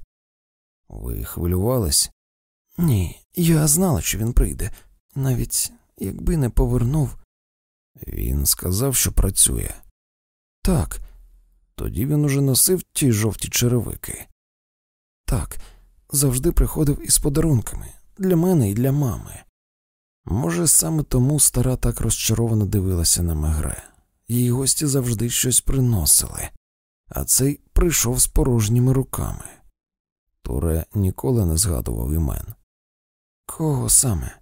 Ви хвилювались? Ні, я знала, що він прийде, навіть якби не повернув. Він сказав, що працює. Так, тоді він уже носив ті жовті черевики. Так, завжди приходив із подарунками для мене і для мами. Може, саме тому стара так розчаровано дивилася на Мегре. Її гості завжди щось приносили, а цей прийшов з порожніми руками. Туре ніколи не згадував імен. Кого саме?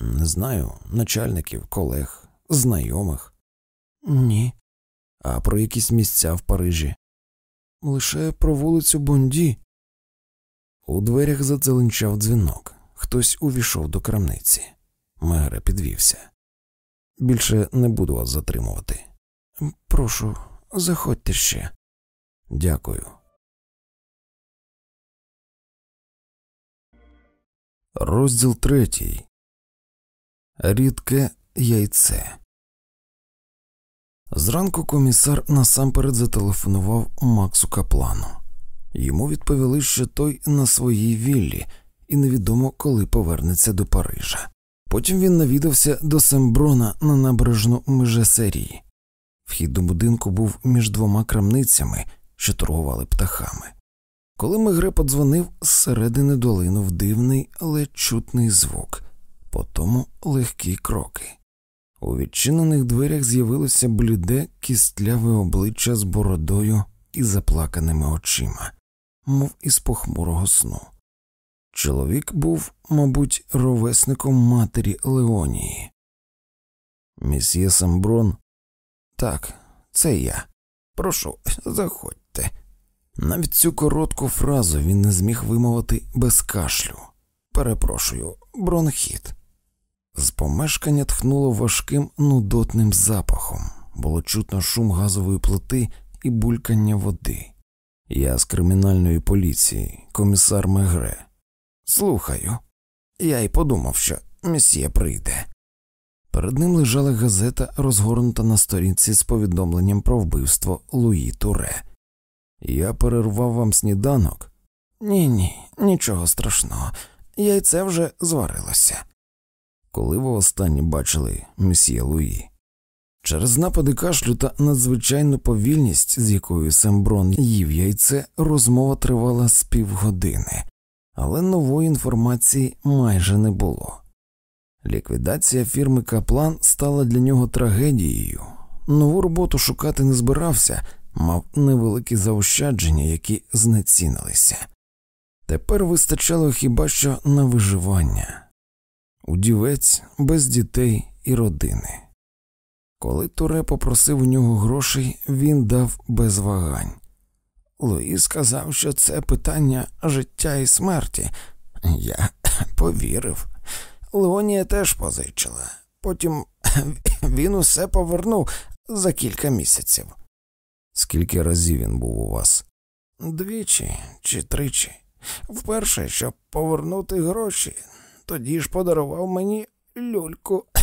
Не знаю, начальників, колег, знайомих. Ні. А про якісь місця в Парижі. Лише про вулицю Бонді. У дверях задзеленчав дзвінок. Хтось увійшов до крамниці. Мегре підвівся. Більше не буду вас затримувати. Прошу, заходьте ще. Дякую. Розділ третій. Рідке яйце. Зранку комісар насамперед зателефонував Максу Каплану. Йому відповіли, що той на своїй віллі, і невідомо коли повернеться до Парижа. Потім він навідався до Семброна на набережну Межесерії. Вхід до будинку був між двома крамницями, що торгували птахами. Коли Мегре подзвонив, зсередини долинув дивний, але чутний звук, потому легкі кроки. У відчинених дверях з'явилося бліде кістляве обличчя з бородою і заплаканими очима, мов із похмурого сну. Чоловік був, мабуть, ровесником матері Леонії. Місьє Самброн, так, це я. Прошу, заходьте. Навіть цю коротку фразу він не зміг вимовити без кашлю. Перепрошую, бронхіт. З помешкання тхнуло важким нудотним запахом, було чутно шум газової плити і булькання води. Я з кримінальної поліції, комісар Мегре. Слухаю. Я й подумав, що месьє прийде. Перед ним лежала газета, розгорнута на сторінці з повідомленням про вбивство Луї Туре. Я перервав вам сніданок? Ні, ні, нічого страшного. Яйце вже зварилося. Коли ви останні бачили месьє Луї? Через напади кашлю та надзвичайну повільність, з якою Семброн їв яйце, розмова тривала з півгодини, але нової інформації майже не було. Ліквідація фірми Каплан стала для нього трагедією. Нову роботу шукати не збирався, мав невеликі заощадження, які знецінилися. Тепер вистачало хіба що на виживання удівець без дітей і родини. Коли Туре попросив у нього грошей, він дав без вагань. Луї сказав, що це питання життя і смерті. Я повірив. Леонія теж позичила. Потім він усе повернув за кілька місяців. Скільки разів він був у вас? Двічі чи тричі. Вперше, щоб повернути гроші, тоді ж подарував мені люльку.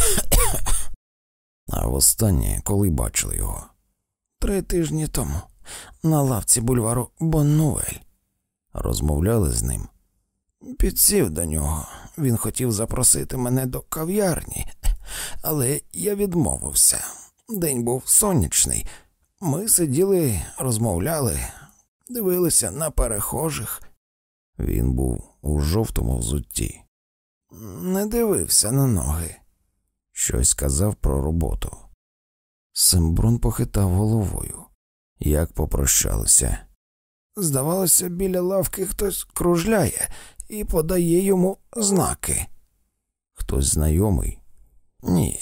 А востаннє, коли бачили його? Три тижні тому, на лавці бульвару Боннуель. Розмовляли з ним. Підсів до нього. Він хотів запросити мене до кав'ярні, але я відмовився. День був сонячний. Ми сиділи, розмовляли, дивилися на перехожих. Він був у жовтому взутті. Не дивився на ноги. Щось сказав про роботу. Семброн похитав головою. Як попрощалися. Здавалося, біля лавки хтось кружляє і подає йому знаки. Хтось знайомий? Ні,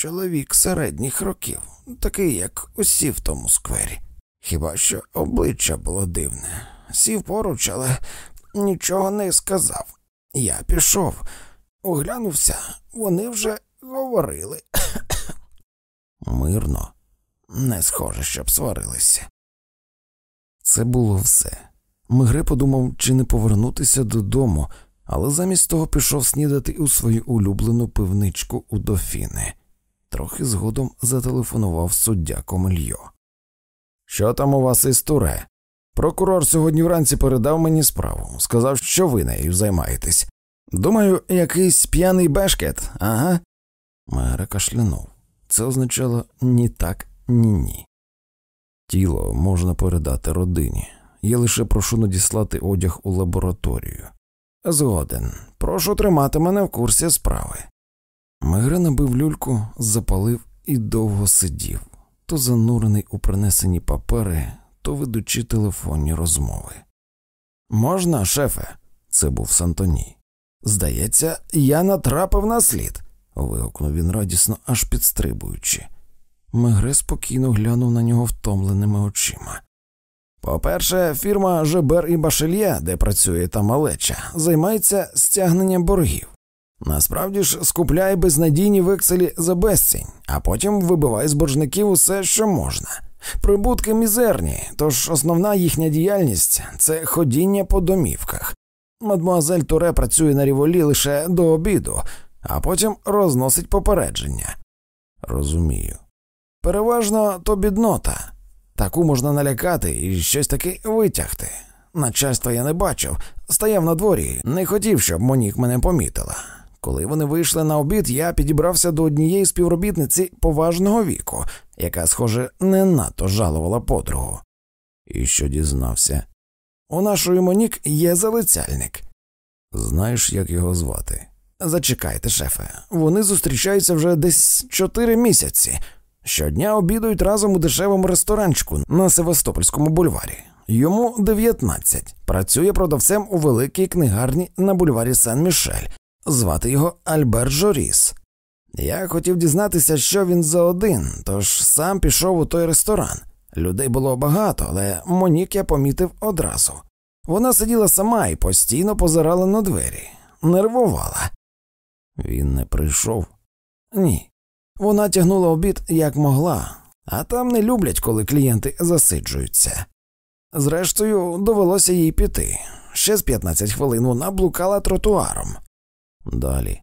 чоловік середніх років, такий, як усі в тому сквері. Хіба що обличчя було дивне. Сів поруч, але нічого не сказав. Я пішов, оглянувся, вони вже говорили. Мирно, не схоже, щоб сварилися. Це було все. Мигре подумав, чи не повернутися додому, але замість того пішов снідати у свою улюблену пивничку у дофіни. Трохи згодом зателефонував суддя Комельйо. Що там у вас із туре? Прокурор сьогодні вранці передав мені справу, сказав, що ви нею займаєтесь. Думаю, якийсь п'яний бешкет, ага. Мегре кашлянув. Це означало ні так, ні ні. Тіло можна передати родині. Я лише прошу надіслати одяг у лабораторію. Згоден, прошу тримати мене в курсі справи. Мегре набив люльку, запалив і довго сидів, то занурений у принесені папери, то ведучи телефонні розмови. Можна, шефе? Це був Сантоні. Здається, я натрапив на слід. вигукнув він радісно, аж підстрибуючи. Мегре спокійно глянув на нього втомленими очима. По-перше, фірма Жебер і Башельє, де працює та малеча, займається стягненням боргів. Насправді ж скупляє безнадійні векселі за безцінь, а потім вибиває з боржників усе, що можна. Прибутки мізерні, тож основна їхня діяльність це ходіння по домівках. Мадмуазель Туре працює на Ріволі лише до обіду, а потім розносить попередження. Розумію. Переважно то біднота. Таку можна налякати і щось таки витягти. Начальства я не бачив, стояв надворі, не хотів, щоб Монік мене помітила. Коли вони вийшли на обід, я підібрався до однієї співробітниці поважного віку, яка, схоже, не надто жалувала подругу. І що дізнався? У нашої Монік є залицяльник. Знаєш, як його звати? Зачекайте, шефе, вони зустрічаються вже десь чотири місяці. Щодня обідують разом у дешевому ресторанчику на Севастопольському бульварі. Йому 19. Працює продавцем у великій книгарні на бульварі Сен-Мішель. Звати його Альбер Жоріс. Я хотів дізнатися, що він за один, тож сам пішов у той ресторан. Людей було багато, але Монік я помітив одразу. Вона сиділа сама і постійно позирала на двері, нервувала. Він не прийшов? Ні. Вона тягнула обід як могла, а там не люблять, коли клієнти засиджуються. Зрештою, довелося їй піти. Ще з 15 хвилин вона блукала тротуаром. Далі.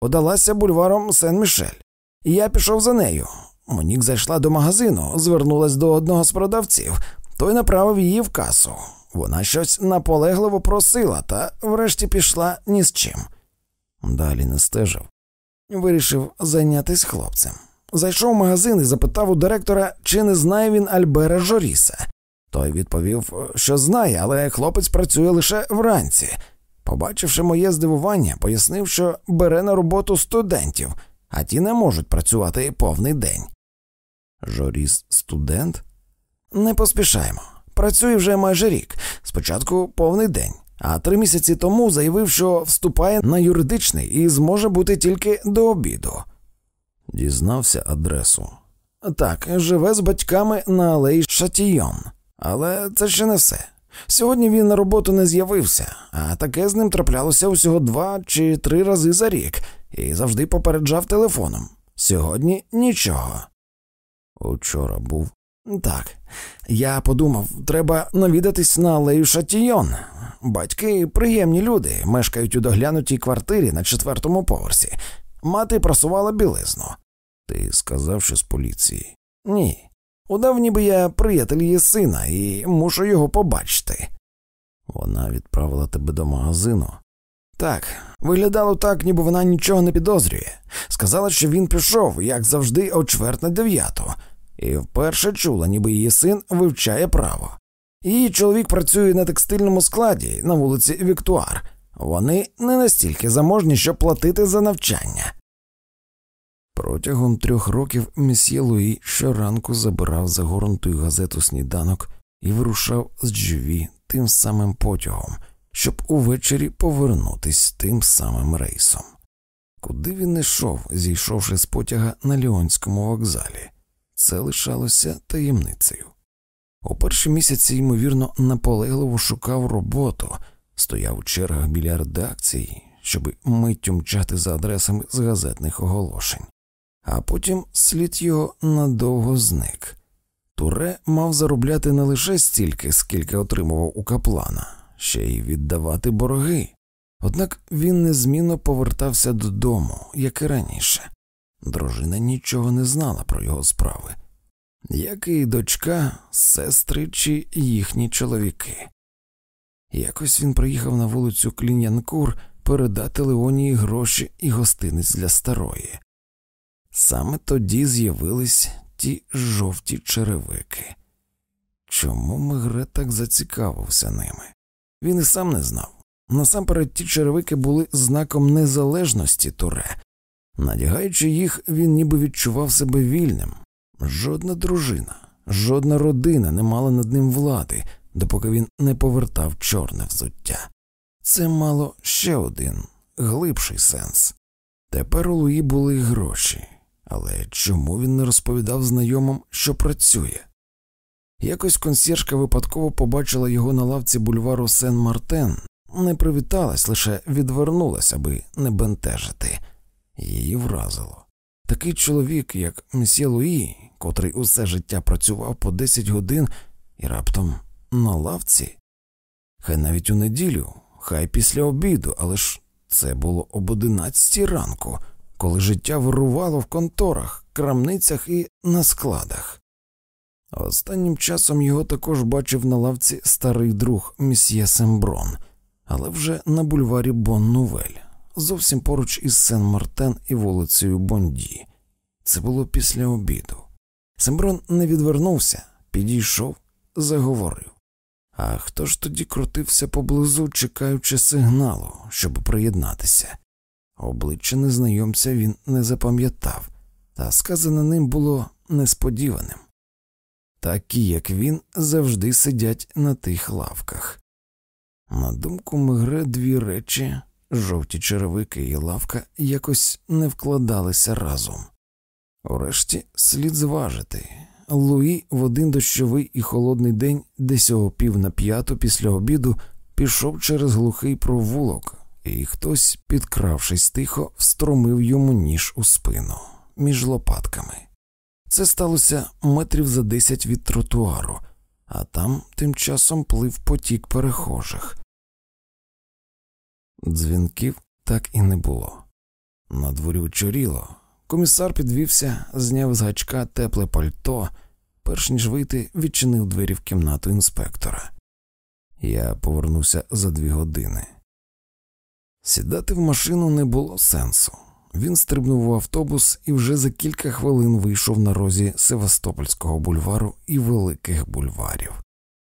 Подалася бульваром Сен-Мішель. Я пішов за нею. Монік зайшла до магазину, звернулась до одного з продавців, той направив її в касу. Вона щось наполегливо просила, та врешті пішла ні з чим. Далі не стежив. Вирішив зайнятися хлопцем. Зайшов в магазин і запитав у директора, чи не знає він Альбера Жоріса. Той відповів, що знає, але хлопець працює лише вранці. Побачивши моє здивування, пояснив, що бере на роботу студентів, а ті не можуть працювати повний день. Жоріс студент? Не поспішаємо. Працює вже майже рік, спочатку повний день, а три місяці тому заявив, що вступає на юридичний і зможе бути тільки до обіду. Дізнався адресу. Так, живе з батьками на алеї Шатійон, але це ще не все. Сьогодні він на роботу не з'явився, а таке з ним траплялося усього два чи три рази за рік і завжди попереджав телефоном. Сьогодні нічого. Учора був. Так, я подумав, треба навідатись на алею Шатійон. Батьки приємні люди, мешкають у доглянутій квартирі на четвертому поверсі. Мати просувала білизну. Ти сказав, що з поліції? Ні. Удав, ніби я приятель її сина і мушу його побачити. Вона відправила тебе до магазину. Так, виглядало так, ніби вона нічого не підозрює. Сказала, що він пішов, як завжди, о чверть на дев'яту, і вперше чула, ніби її син вивчає право. Її чоловік працює на текстильному складі на вулиці Віктуар. Вони не настільки заможні, щоб платити за навчання. Протягом трьох років месьє Луї щоранку забирав загорнуту газету сніданок і вирушав з Джуві тим самим потягом, щоб увечері повернутись тим самим рейсом. Куди він йшов, зійшовши з потяга на Ліонському вокзалі, це лишалося таємницею. У перші місяці, ймовірно, наполегливо шукав роботу, стояв у чергах біля редакції, щоб миттю мчати за адресами з газетних оголошень, а потім слід його надовго зник. Туре мав заробляти не лише стільки, скільки отримував у каплана, ще й віддавати борги. Однак він незмінно повертався додому, як і раніше. Дружина нічого не знала про його справи, як і дочка, сестри чи їхні чоловіки. Якось він приїхав на вулицю Клін'янкур передати Леонії гроші і гостиниць для старої. Саме тоді з'явились ті жовті черевики. Чому Мегре так зацікавився ними? Він і сам не знав. Насамперед ті черевики були знаком незалежності Туре. Надягаючи їх, він ніби відчував себе вільним. Жодна дружина, жодна родина не мала над ним влади, допоки він не повертав чорне взуття. Це мало ще один глибший сенс. Тепер у Луї були гроші, але чому він не розповідав знайомим, що працює? Якось консьєржка випадково побачила його на лавці бульвару Сен Мартен, не привіталась, лише відвернулась, аби не бентежити. Її вразило. Такий чоловік, як мсьє Луї, котрий усе життя працював по 10 годин і раптом на лавці, хай навіть у неділю, хай після обіду, але ж це було об одинадцятій ранку, коли життя вирувало в конторах, крамницях і на складах. Останнім часом його також бачив на лавці старий друг місьє Семброн, але вже на бульварі Бон-Нувель, зовсім поруч із Сен Мартен і вулицею Бонді. Це було після обіду. Семброн не відвернувся, підійшов, заговорив. А хто ж тоді крутився поблизу, чекаючи сигналу, щоб приєднатися? Обличчя незнайомця він не запам'ятав, та сказане ним було несподіваним. Такі, як він, завжди сидять на тих лавках. На думку Мегре дві речі, жовті черевики і лавка, якось не вкладалися разом. Урешті слід зважити. Луї в один дощовий і холодний день, десь о пів на п'яту після обіду, пішов через глухий провулок, і хтось, підкравшись тихо, встромив йому ніж у спину між лопатками. Це сталося метрів за десять від тротуару, а там тим часом плив потік перехожих. Дзвінків так і не було. На дворі вечоріло. Комісар підвівся, зняв з гачка тепле пальто, перш ніж вийти, відчинив двері в кімнату інспектора. Я повернувся за дві години. Сідати в машину не було сенсу. Він стрибнув в автобус і вже за кілька хвилин вийшов на розі Севастопольського бульвару і великих бульварів.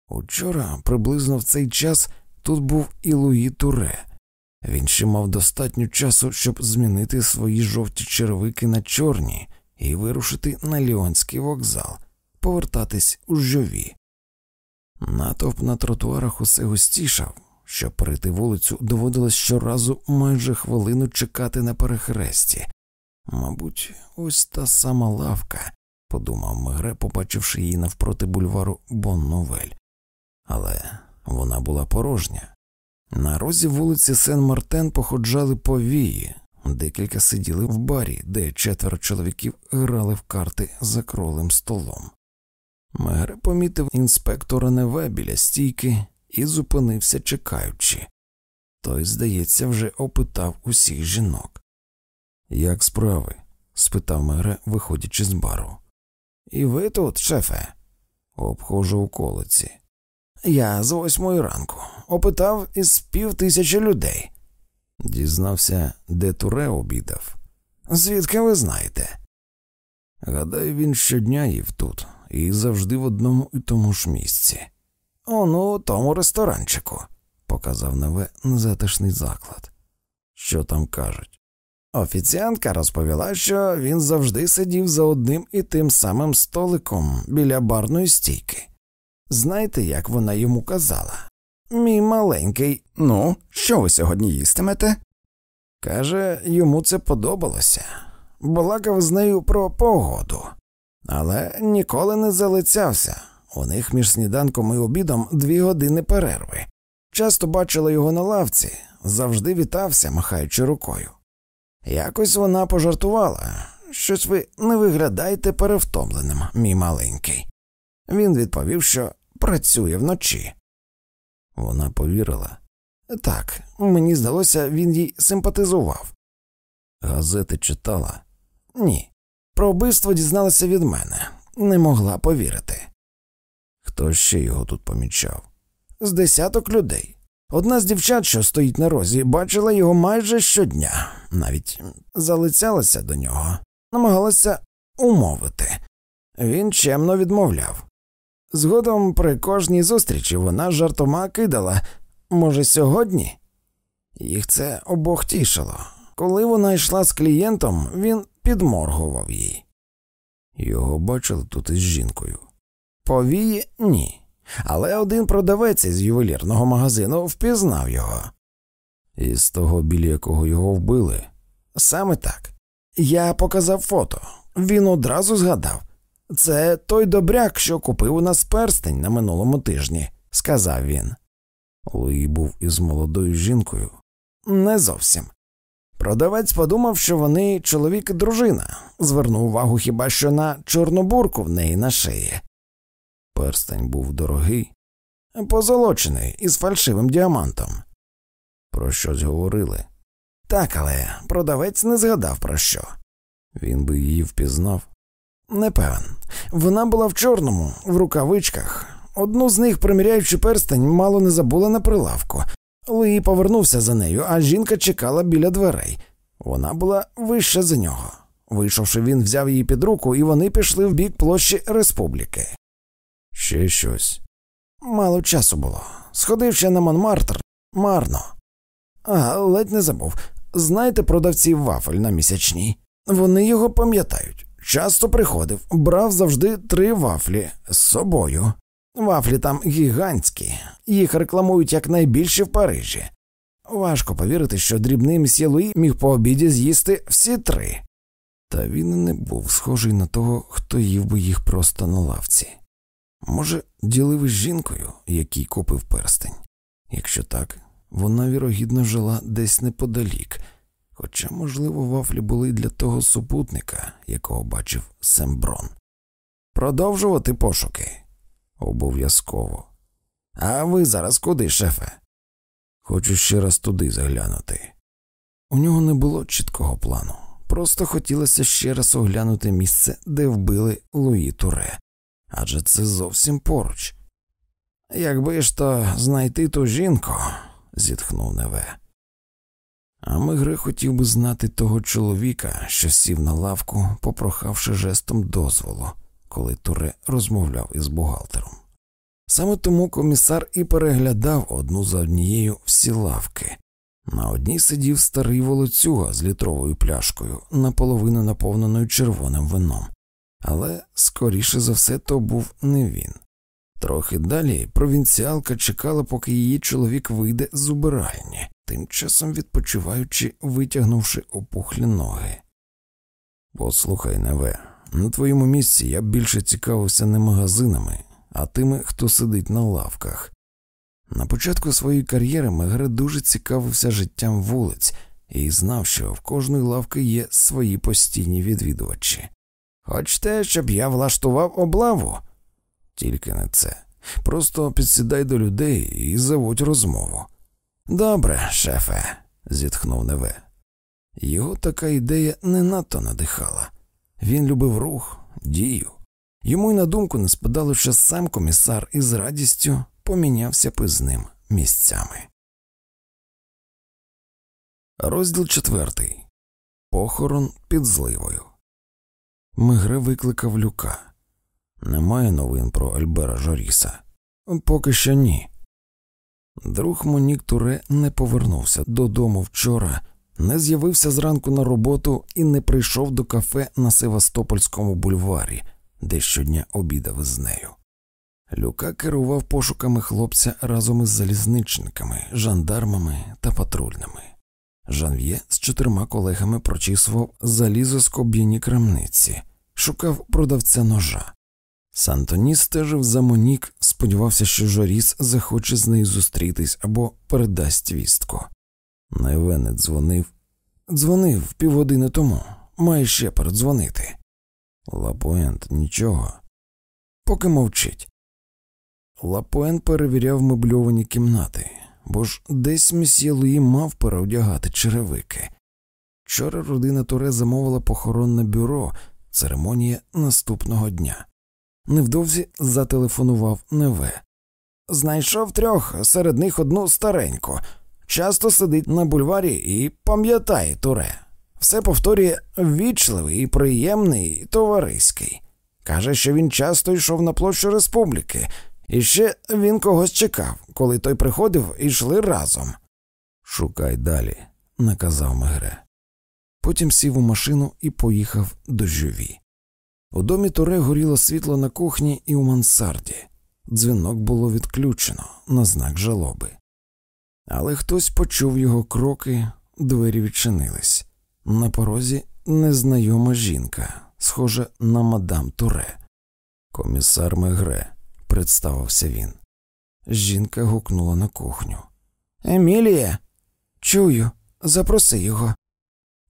Учора, приблизно в цей час, тут був і Луї Туре. Він ще мав достатньо часу, щоб змінити свої жовті черевики на чорні і вирушити на Ліонський вокзал, повертатись у Жювізі. Натовп на тротуарах усе густішав. Щоб перейти вулицю, доводилось щоразу майже хвилину чекати на перехресті. Мабуть, ось та сама лавка, подумав Мегре, побачивши її навпроти бульвару Бон-Новель. Але вона була порожня. На розі вулиці Сен-Мартен походжали повії, декілька сиділи в барі, де четверо чоловіків грали в карти за круглим столом. Мегре помітив інспектора Неве біля стійки і зупинився, чекаючи. Той, здається, вже опитав усіх жінок. Як справи? спитав Мегре, виходячи з бару. І ви тут, шефе? Обходжу околиці. Я з восьмої ранку опитав із пів тисячі людей. Дізнався, де Туре обідав. Звідки ви знаєте? Гадаю, він щодня їв тут і завжди в одному і тому ж місці. Он у тому ресторанчику, показав Неве затишний заклад. Що там кажуть? Офіціантка розповіла, що він завжди сидів за одним і тим самим столиком біля барної стійки. Знаєте, як вона йому казала? Мій маленький, ну, що ви сьогодні їстимете? Каже, йому це подобалося. Балакав з нею про погоду, але ніколи не залицявся. У них між сніданком і обідом дві години перерви. Часто бачила його на лавці, завжди вітався, махаючи рукою. Якось вона пожартувала щось ви не виглядаєте перевтомленим, мій маленький. Він відповів, що працює вночі. Вона повірила. Так, мені здалося, він їй симпатизував. Газети читала? Ні. Про вбивство дізналася від мене, не могла повірити. Хто ще його тут помічав? З десяток людей. Одна з дівчат, що стоїть на розі, бачила його майже щодня, навіть залицялася до нього, намагалася умовити. Він чемно відмовляв. Згодом при кожній зустрічі вона жартома кидала може, сьогодні? Їх це обох тішило. Коли вона йшла з клієнтом, він підморгував їй. Його бачили тут із жінкою. Повії ні. Але один продавець із ювелірного магазину впізнав його. Із того, біля якого його вбили. Саме так. Я показав фото. Він одразу згадав. Це той добряк, що купив у нас перстень на минулому тижні, сказав він. Луї був із молодою жінкою. Не зовсім. Продавець подумав, що вони чоловік і дружина, звернув увагу хіба що на чорнобурку в неї на шиї. Перстень був дорогий, позолочений із фальшивим діамантом. Про щось говорили. Так, але продавець не згадав про що. Він би її впізнав. Не певен. Вона була в чорному, в рукавичках. Одну з них, приміряючи перстень, мало не забула на прилавку. Луї повернувся за нею, а жінка чекала біля дверей. Вона була вища за нього. Вийшовши, він взяв її під руку, і вони пішли в бік площі республіки. Ще щось. Мало часу було. Сходив ще на Монмартр марно. А, ледь не забув. Знаєте продавців вафель на місячній? Вони його пам'ятають. Часто приходив, брав завжди три вафлі з собою. Вафлі там гігантські, їх рекламують як найбільші в Парижі. Важко повірити, що дрібний мсьє Луї міг по обіді з'їсти всі три. Та він не був схожий на того, хто їв би їх просто на лавці. Може, ділив із жінкою, який купив перстень. Якщо так, вона вірогідно жила десь неподалік, хоча, можливо, вафлі були для того супутника, якого бачив Семброн. Продовжувати пошуки. Обов'язково. А ви зараз куди, шефе? Хочу ще раз туди заглянути. У нього не було чіткого плану, просто хотілося ще раз оглянути місце, де вбили Луї Туре, адже це зовсім поруч. Якби ж то знайти ту жінку, зітхнув Неве. А Мегре хотів би знати того чоловіка, що сів на лавку, попрохавши жестом дозволу коли Туре розмовляв із бухгалтером. Саме тому комісар і переглядав одну за однією всі лавки. На одній сидів старий волоцюга з літровою пляшкою, наполовину наповненою червоним вином, але скоріше за все то був не він. Трохи далі провінціалка чекала, поки її чоловік вийде з убиральні, тим часом відпочиваючи, витягнувши опухлі ноги. Послухай, Неве, на твоєму місці я б більше цікавився не магазинами, а тими, хто сидить на лавках. На початку своєї кар'єри Мегре дуже цікавився життям вулиць і знав, що в кожної лавки є свої постійні відвідувачі. Хочете, щоб я влаштував облаву? Тільки не це. Просто підсідай до людей і заводь розмову. Добре, шефе, зітхнув Неве. Його така ідея не надто надихала. Він любив рух, дію. Йому й на думку не спадало, що сам комісар із радістю помінявся б із ним місцями. Розділ четвертий Похорон під зливою. Мигре викликав люка. Немає новин про Альбера Жоріса. Поки що ні. Друг Монік Туре не повернувся додому вчора не з'явився зранку на роботу і не прийшов до кафе на Севастопольському бульварі, де щодня обідав із нею. Люка керував пошуками хлопця разом із залізничниками, жандармами та патрульними. Жанв'є з чотирма колегами прочісував залізоскоб'яні крамниці, шукав продавця ножа. Сантоні стежив за Монік, сподівався, що Жоріс захоче з нею зустрітись або передасть вістку. Неве не дзвонив. Дзвонив півгодини тому, має ще передзвонити. Лапуент нічого. Поки мовчить. Лапуент перевіряв мебльовані кімнати, бо ж десь месьє Луї мав переодягати черевики. Вчора родина Торе замовила похоронне бюро, церемонія наступного дня. Невдовзі зателефонував Неве. Знайшов трьох, серед них одну стареньку. Часто сидить на бульварі і пам'ятає туре. Все повторює ввічливий і приємний, товариський. Каже, що він часто йшов на площу республіки, і ще він когось чекав, коли той приходив і йшли разом. Шукай далі, наказав Мегре. Потім сів у машину і поїхав до жюві. У домі Торе горіло світло на кухні і у мансарді. Дзвінок було відключено на знак жалоби. Але хтось почув його кроки, двері відчинились. На порозі незнайома жінка, схожа на мадам Туре. Комісар Мегре, представився він. Жінка гукнула на кухню. Емілія, чую, запроси його.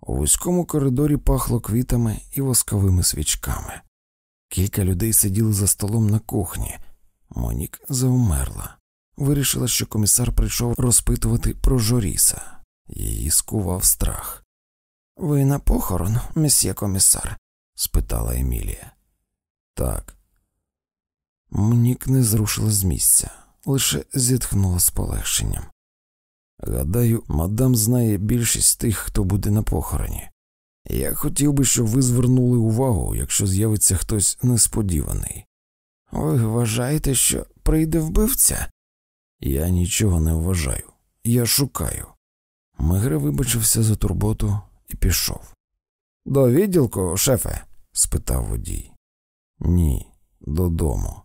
У вузькому коридорі пахло квітами і восковими свічками. Кілька людей сиділи за столом на кухні. Монік завмерла. Вирішила, що комісар прийшов розпитувати про Жоріса. Її скував страх. Ви на похорон, месьє комісар? спитала Емілія. Так. Монік не зрушила з місця, лише зітхнула з полегшенням. Гадаю, мадам знає більшість тих, хто буде на похороні. Я хотів би, щоб ви звернули увагу, якщо з'явиться хтось несподіваний. Ви вважаєте, що прийде вбивця? Я нічого не вважаю. Я шукаю. Мегре вибачився за турботу і пішов. До відділку, шефе? спитав водій. Ні, додому.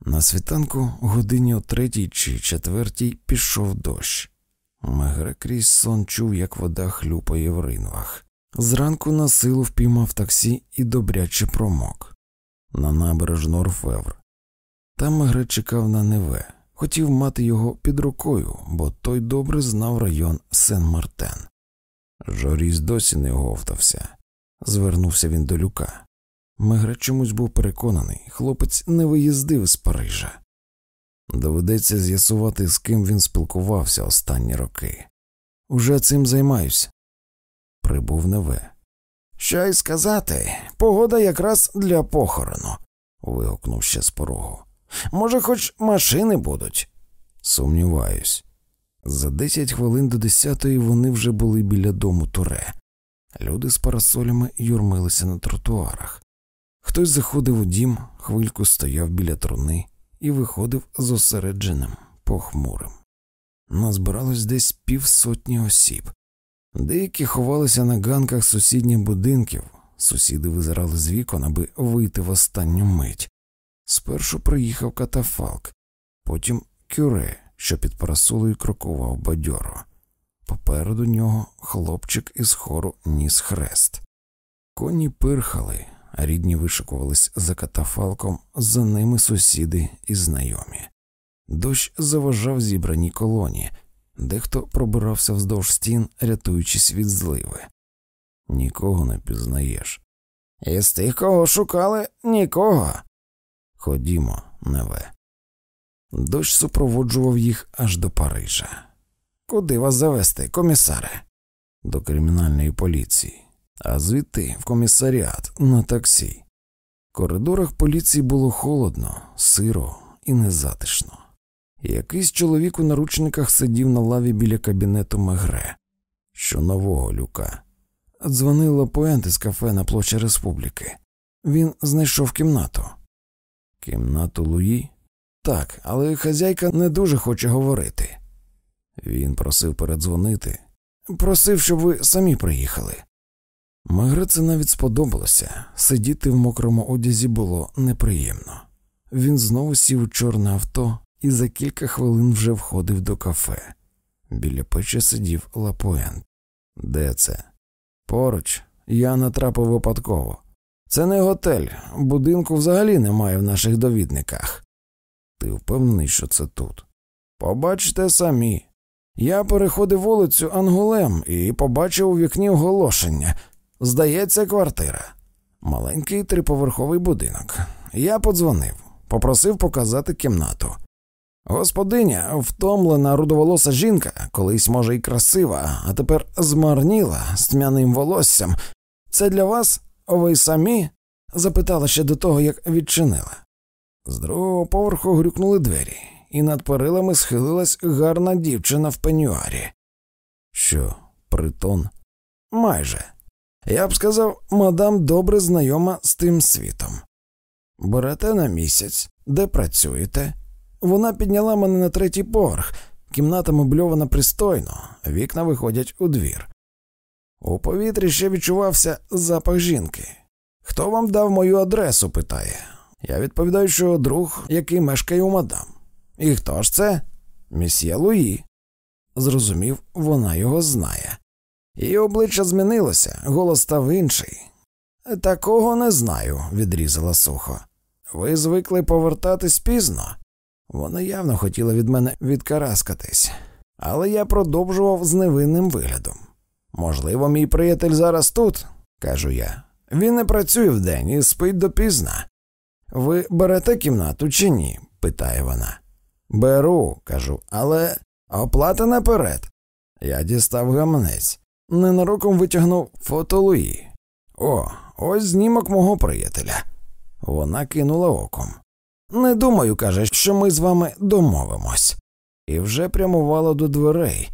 На світанку годині о третій чи четвертій пішов дощ. Мегре крізь сон чув, як вода хлюпає в ринвах. Зранку насилу впіймав таксі і добряче промок. На набережну Орфевр. Там Мегре чекав на Неве, хотів мати його під рукою, бо той добре знав район Сен-Мартен. Жоріс досі не говтався. Звернувся він до люка. Мегре чомусь був переконаний, хлопець не виїздив з Парижа. Доведеться з'ясувати, з ким він спілкувався останні роки. Уже цим займаюся. Прибув Неве. Що й сказати, погода якраз для похорону. вигукнув ще з порогу. Може, хоч машини будуть? Сумніваюсь. За десять хвилин до десятої вони вже були біля дому туре. Люди з парасолями юрмилися на тротуарах. Хтось заходив у дім, хвильку стояв біля труни і виходив зосередженим, похмурим. Назбиралось десь півсотні осіб. Деякі ховалися на ганках сусідніх будинків, сусіди визирали з вікон, аби вийти в останню мить. Спершу приїхав катафалк, потім кюре, що під парасолою крокував бадьоро. Попереду нього хлопчик із хору ніс хрест. Коні пирхали, рідні вишикувались за катафалком, за ними сусіди і знайомі. Дощ заважав зібраній колоні, дехто пробирався вздовж стін, рятуючись від зливи. Нікого не пізнаєш. Із тих, кого шукали, нікого. Ходімо, неве. Дощ супроводжував їх аж до Парижа. Куди вас завести, комісаре? До кримінальної поліції, а звідти в комісаріат на таксі. В коридорах поліції було холодно, сиро і незатишно. Якийсь чоловік у наручниках сидів на лаві біля кабінету Мегре, що нового люка. Дзвонила поент із кафе на площі республіки. Він знайшов кімнату. Кімнату Луї? Так, але хазяйка не дуже хоче говорити. Він просив передзвонити, просив, щоб ви самі приїхали. Магре це навіть сподобалося сидіти в мокрому одязі було неприємно. Він знову сів у чорне авто і за кілька хвилин вже входив до кафе. Біля печі сидів Лапуент. Де це? Поруч, я натрапив випадково. Це не готель, будинку взагалі немає в наших довідниках. Ти впевнений, що це тут? Побачите самі. Я переходив вулицю Ангулем і побачив у вікні оголошення. Здається, квартира. Маленький триповерховий будинок. Я подзвонив, попросив показати кімнату. Господиня, втомлена рудоволоса жінка, колись, може, і красива, а тепер змарніла з тьмяним волоссям. Це для вас? Ви самі? запитала ще до того, як відчинила. З другого поверху грюкнули двері, і над перилами схилилась гарна дівчина в пенюарі. Що, притон? Майже. Я б сказав, мадам добре знайома з тим світом. Берете на місяць, де працюєте? Вона підняла мене на третій поверх, кімната мебльована пристойно, вікна виходять у двір. У повітрі ще відчувався запах жінки. Хто вам дав мою адресу? питає. Я відповідаю, що друг, який мешкає у мадам. І хто ж це? Місьє Луї. Зрозумів, вона його знає. Її обличчя змінилося, голос став інший. Такого не знаю, відрізала сухо. Ви звикли повертатись пізно. Вона явно хотіла від мене відкараскатись, але я продовжував з невинним виглядом. Можливо, мій приятель зараз тут, кажу я. Він не працює вдень і спить допізна. Ви берете кімнату чи ні? питає вона. Беру, кажу, але оплата наперед. Я дістав гаманець, ненароком витягнув фото Луї. О, ось знімок мого приятеля. Вона кинула оком. Не думаю, каже, що ми з вами домовимось. І вже прямувала до дверей.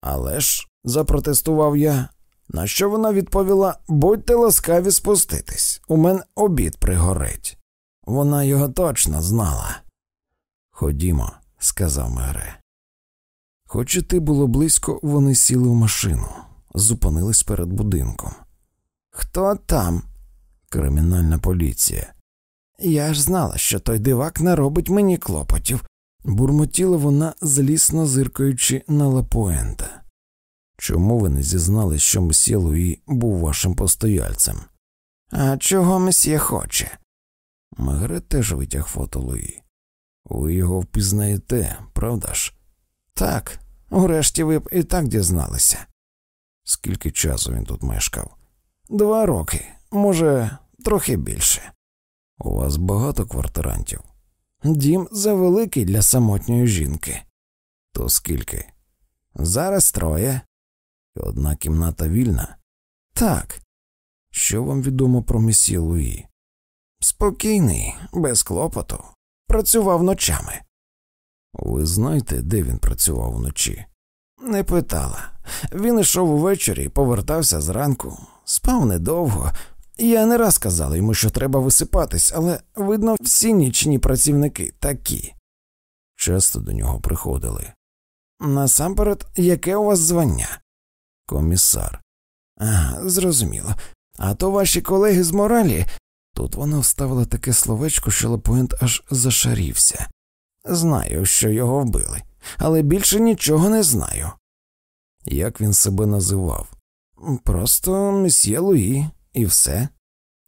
Але ж, запротестував я, на що вона відповіла будьте ласкаві спуститись, у мене обід пригорить. Вона його точно знала. Ходімо, сказав Мере. Хоч іти було близько, вони сіли в машину, зупинились перед будинком. Хто там? Кримінальна поліція. Я ж знала, що той дивак наробить мені клопотів, бурмотіла вона, злісно зиркаючи на Лапуента. Чому ви не зізнались, що месьє Луї був вашим постояльцем? А чого месьє хоче? Мегре теж витяг фото Луї. Ви його впізнаєте, правда ж? Так, урешті ви б і так дізналися. Скільки часу він тут мешкав? Два роки, може, трохи більше. У вас багато квартирантів? Дім завеликий для самотньої жінки. То скільки? Зараз троє. І Одна кімната вільна? Так. Що вам відомо про месьє Луї? Спокійний, без клопоту. Працював ночами. Ви знаєте, де він працював вночі? Не питала. Він йшов увечері і повертався зранку. Спав недовго. Я не раз казала йому, що треба висипатись, але, видно, всі нічні працівники такі. Часто до нього приходили. Насамперед, яке у вас звання? Комісар. Ага, зрозуміло. А то ваші колеги з моралі. Тут вона вставила таке словечко, що Лапуент аж зашарівся. Знаю, що його вбили, але більше нічого не знаю. Як він себе називав? Просто месьє Луї, і все.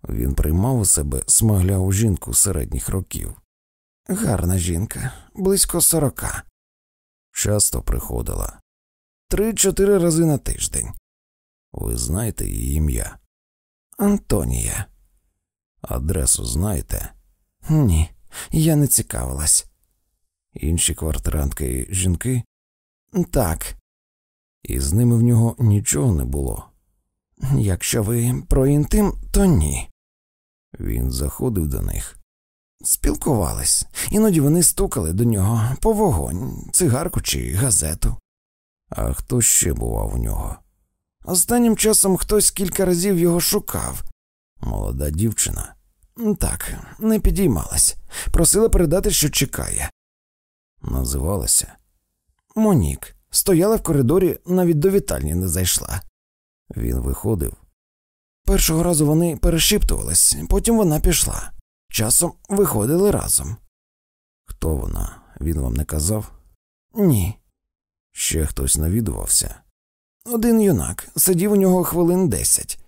Він приймав у себе смагляву жінку середніх років. Гарна жінка, близько сорока. Часто приходила три-чотири рази на тиждень. Ви знаєте її ім'я? Антонія. Адресу знаєте? Ні, я не цікавилась. Інші квартирантки жінки? Так. І з ними в нього нічого не було. Якщо ви про інтим, то ні. Він заходив до них. Спілкувались, іноді вони стукали до нього по вогонь, цигарку чи газету. А хто ще бував у нього? Останнім часом хтось кілька разів його шукав. Молода дівчина. Так, не підіймалась. Просила передати, що чекає. Називалася Монік. Стояла в коридорі, навіть до вітальні не зайшла. Він виходив. Першого разу вони перешіптувались, потім вона пішла. Часом виходили разом. Хто вона? Він вам не казав? Ні. Ще хтось навідувався. Один юнак сидів у нього хвилин десять.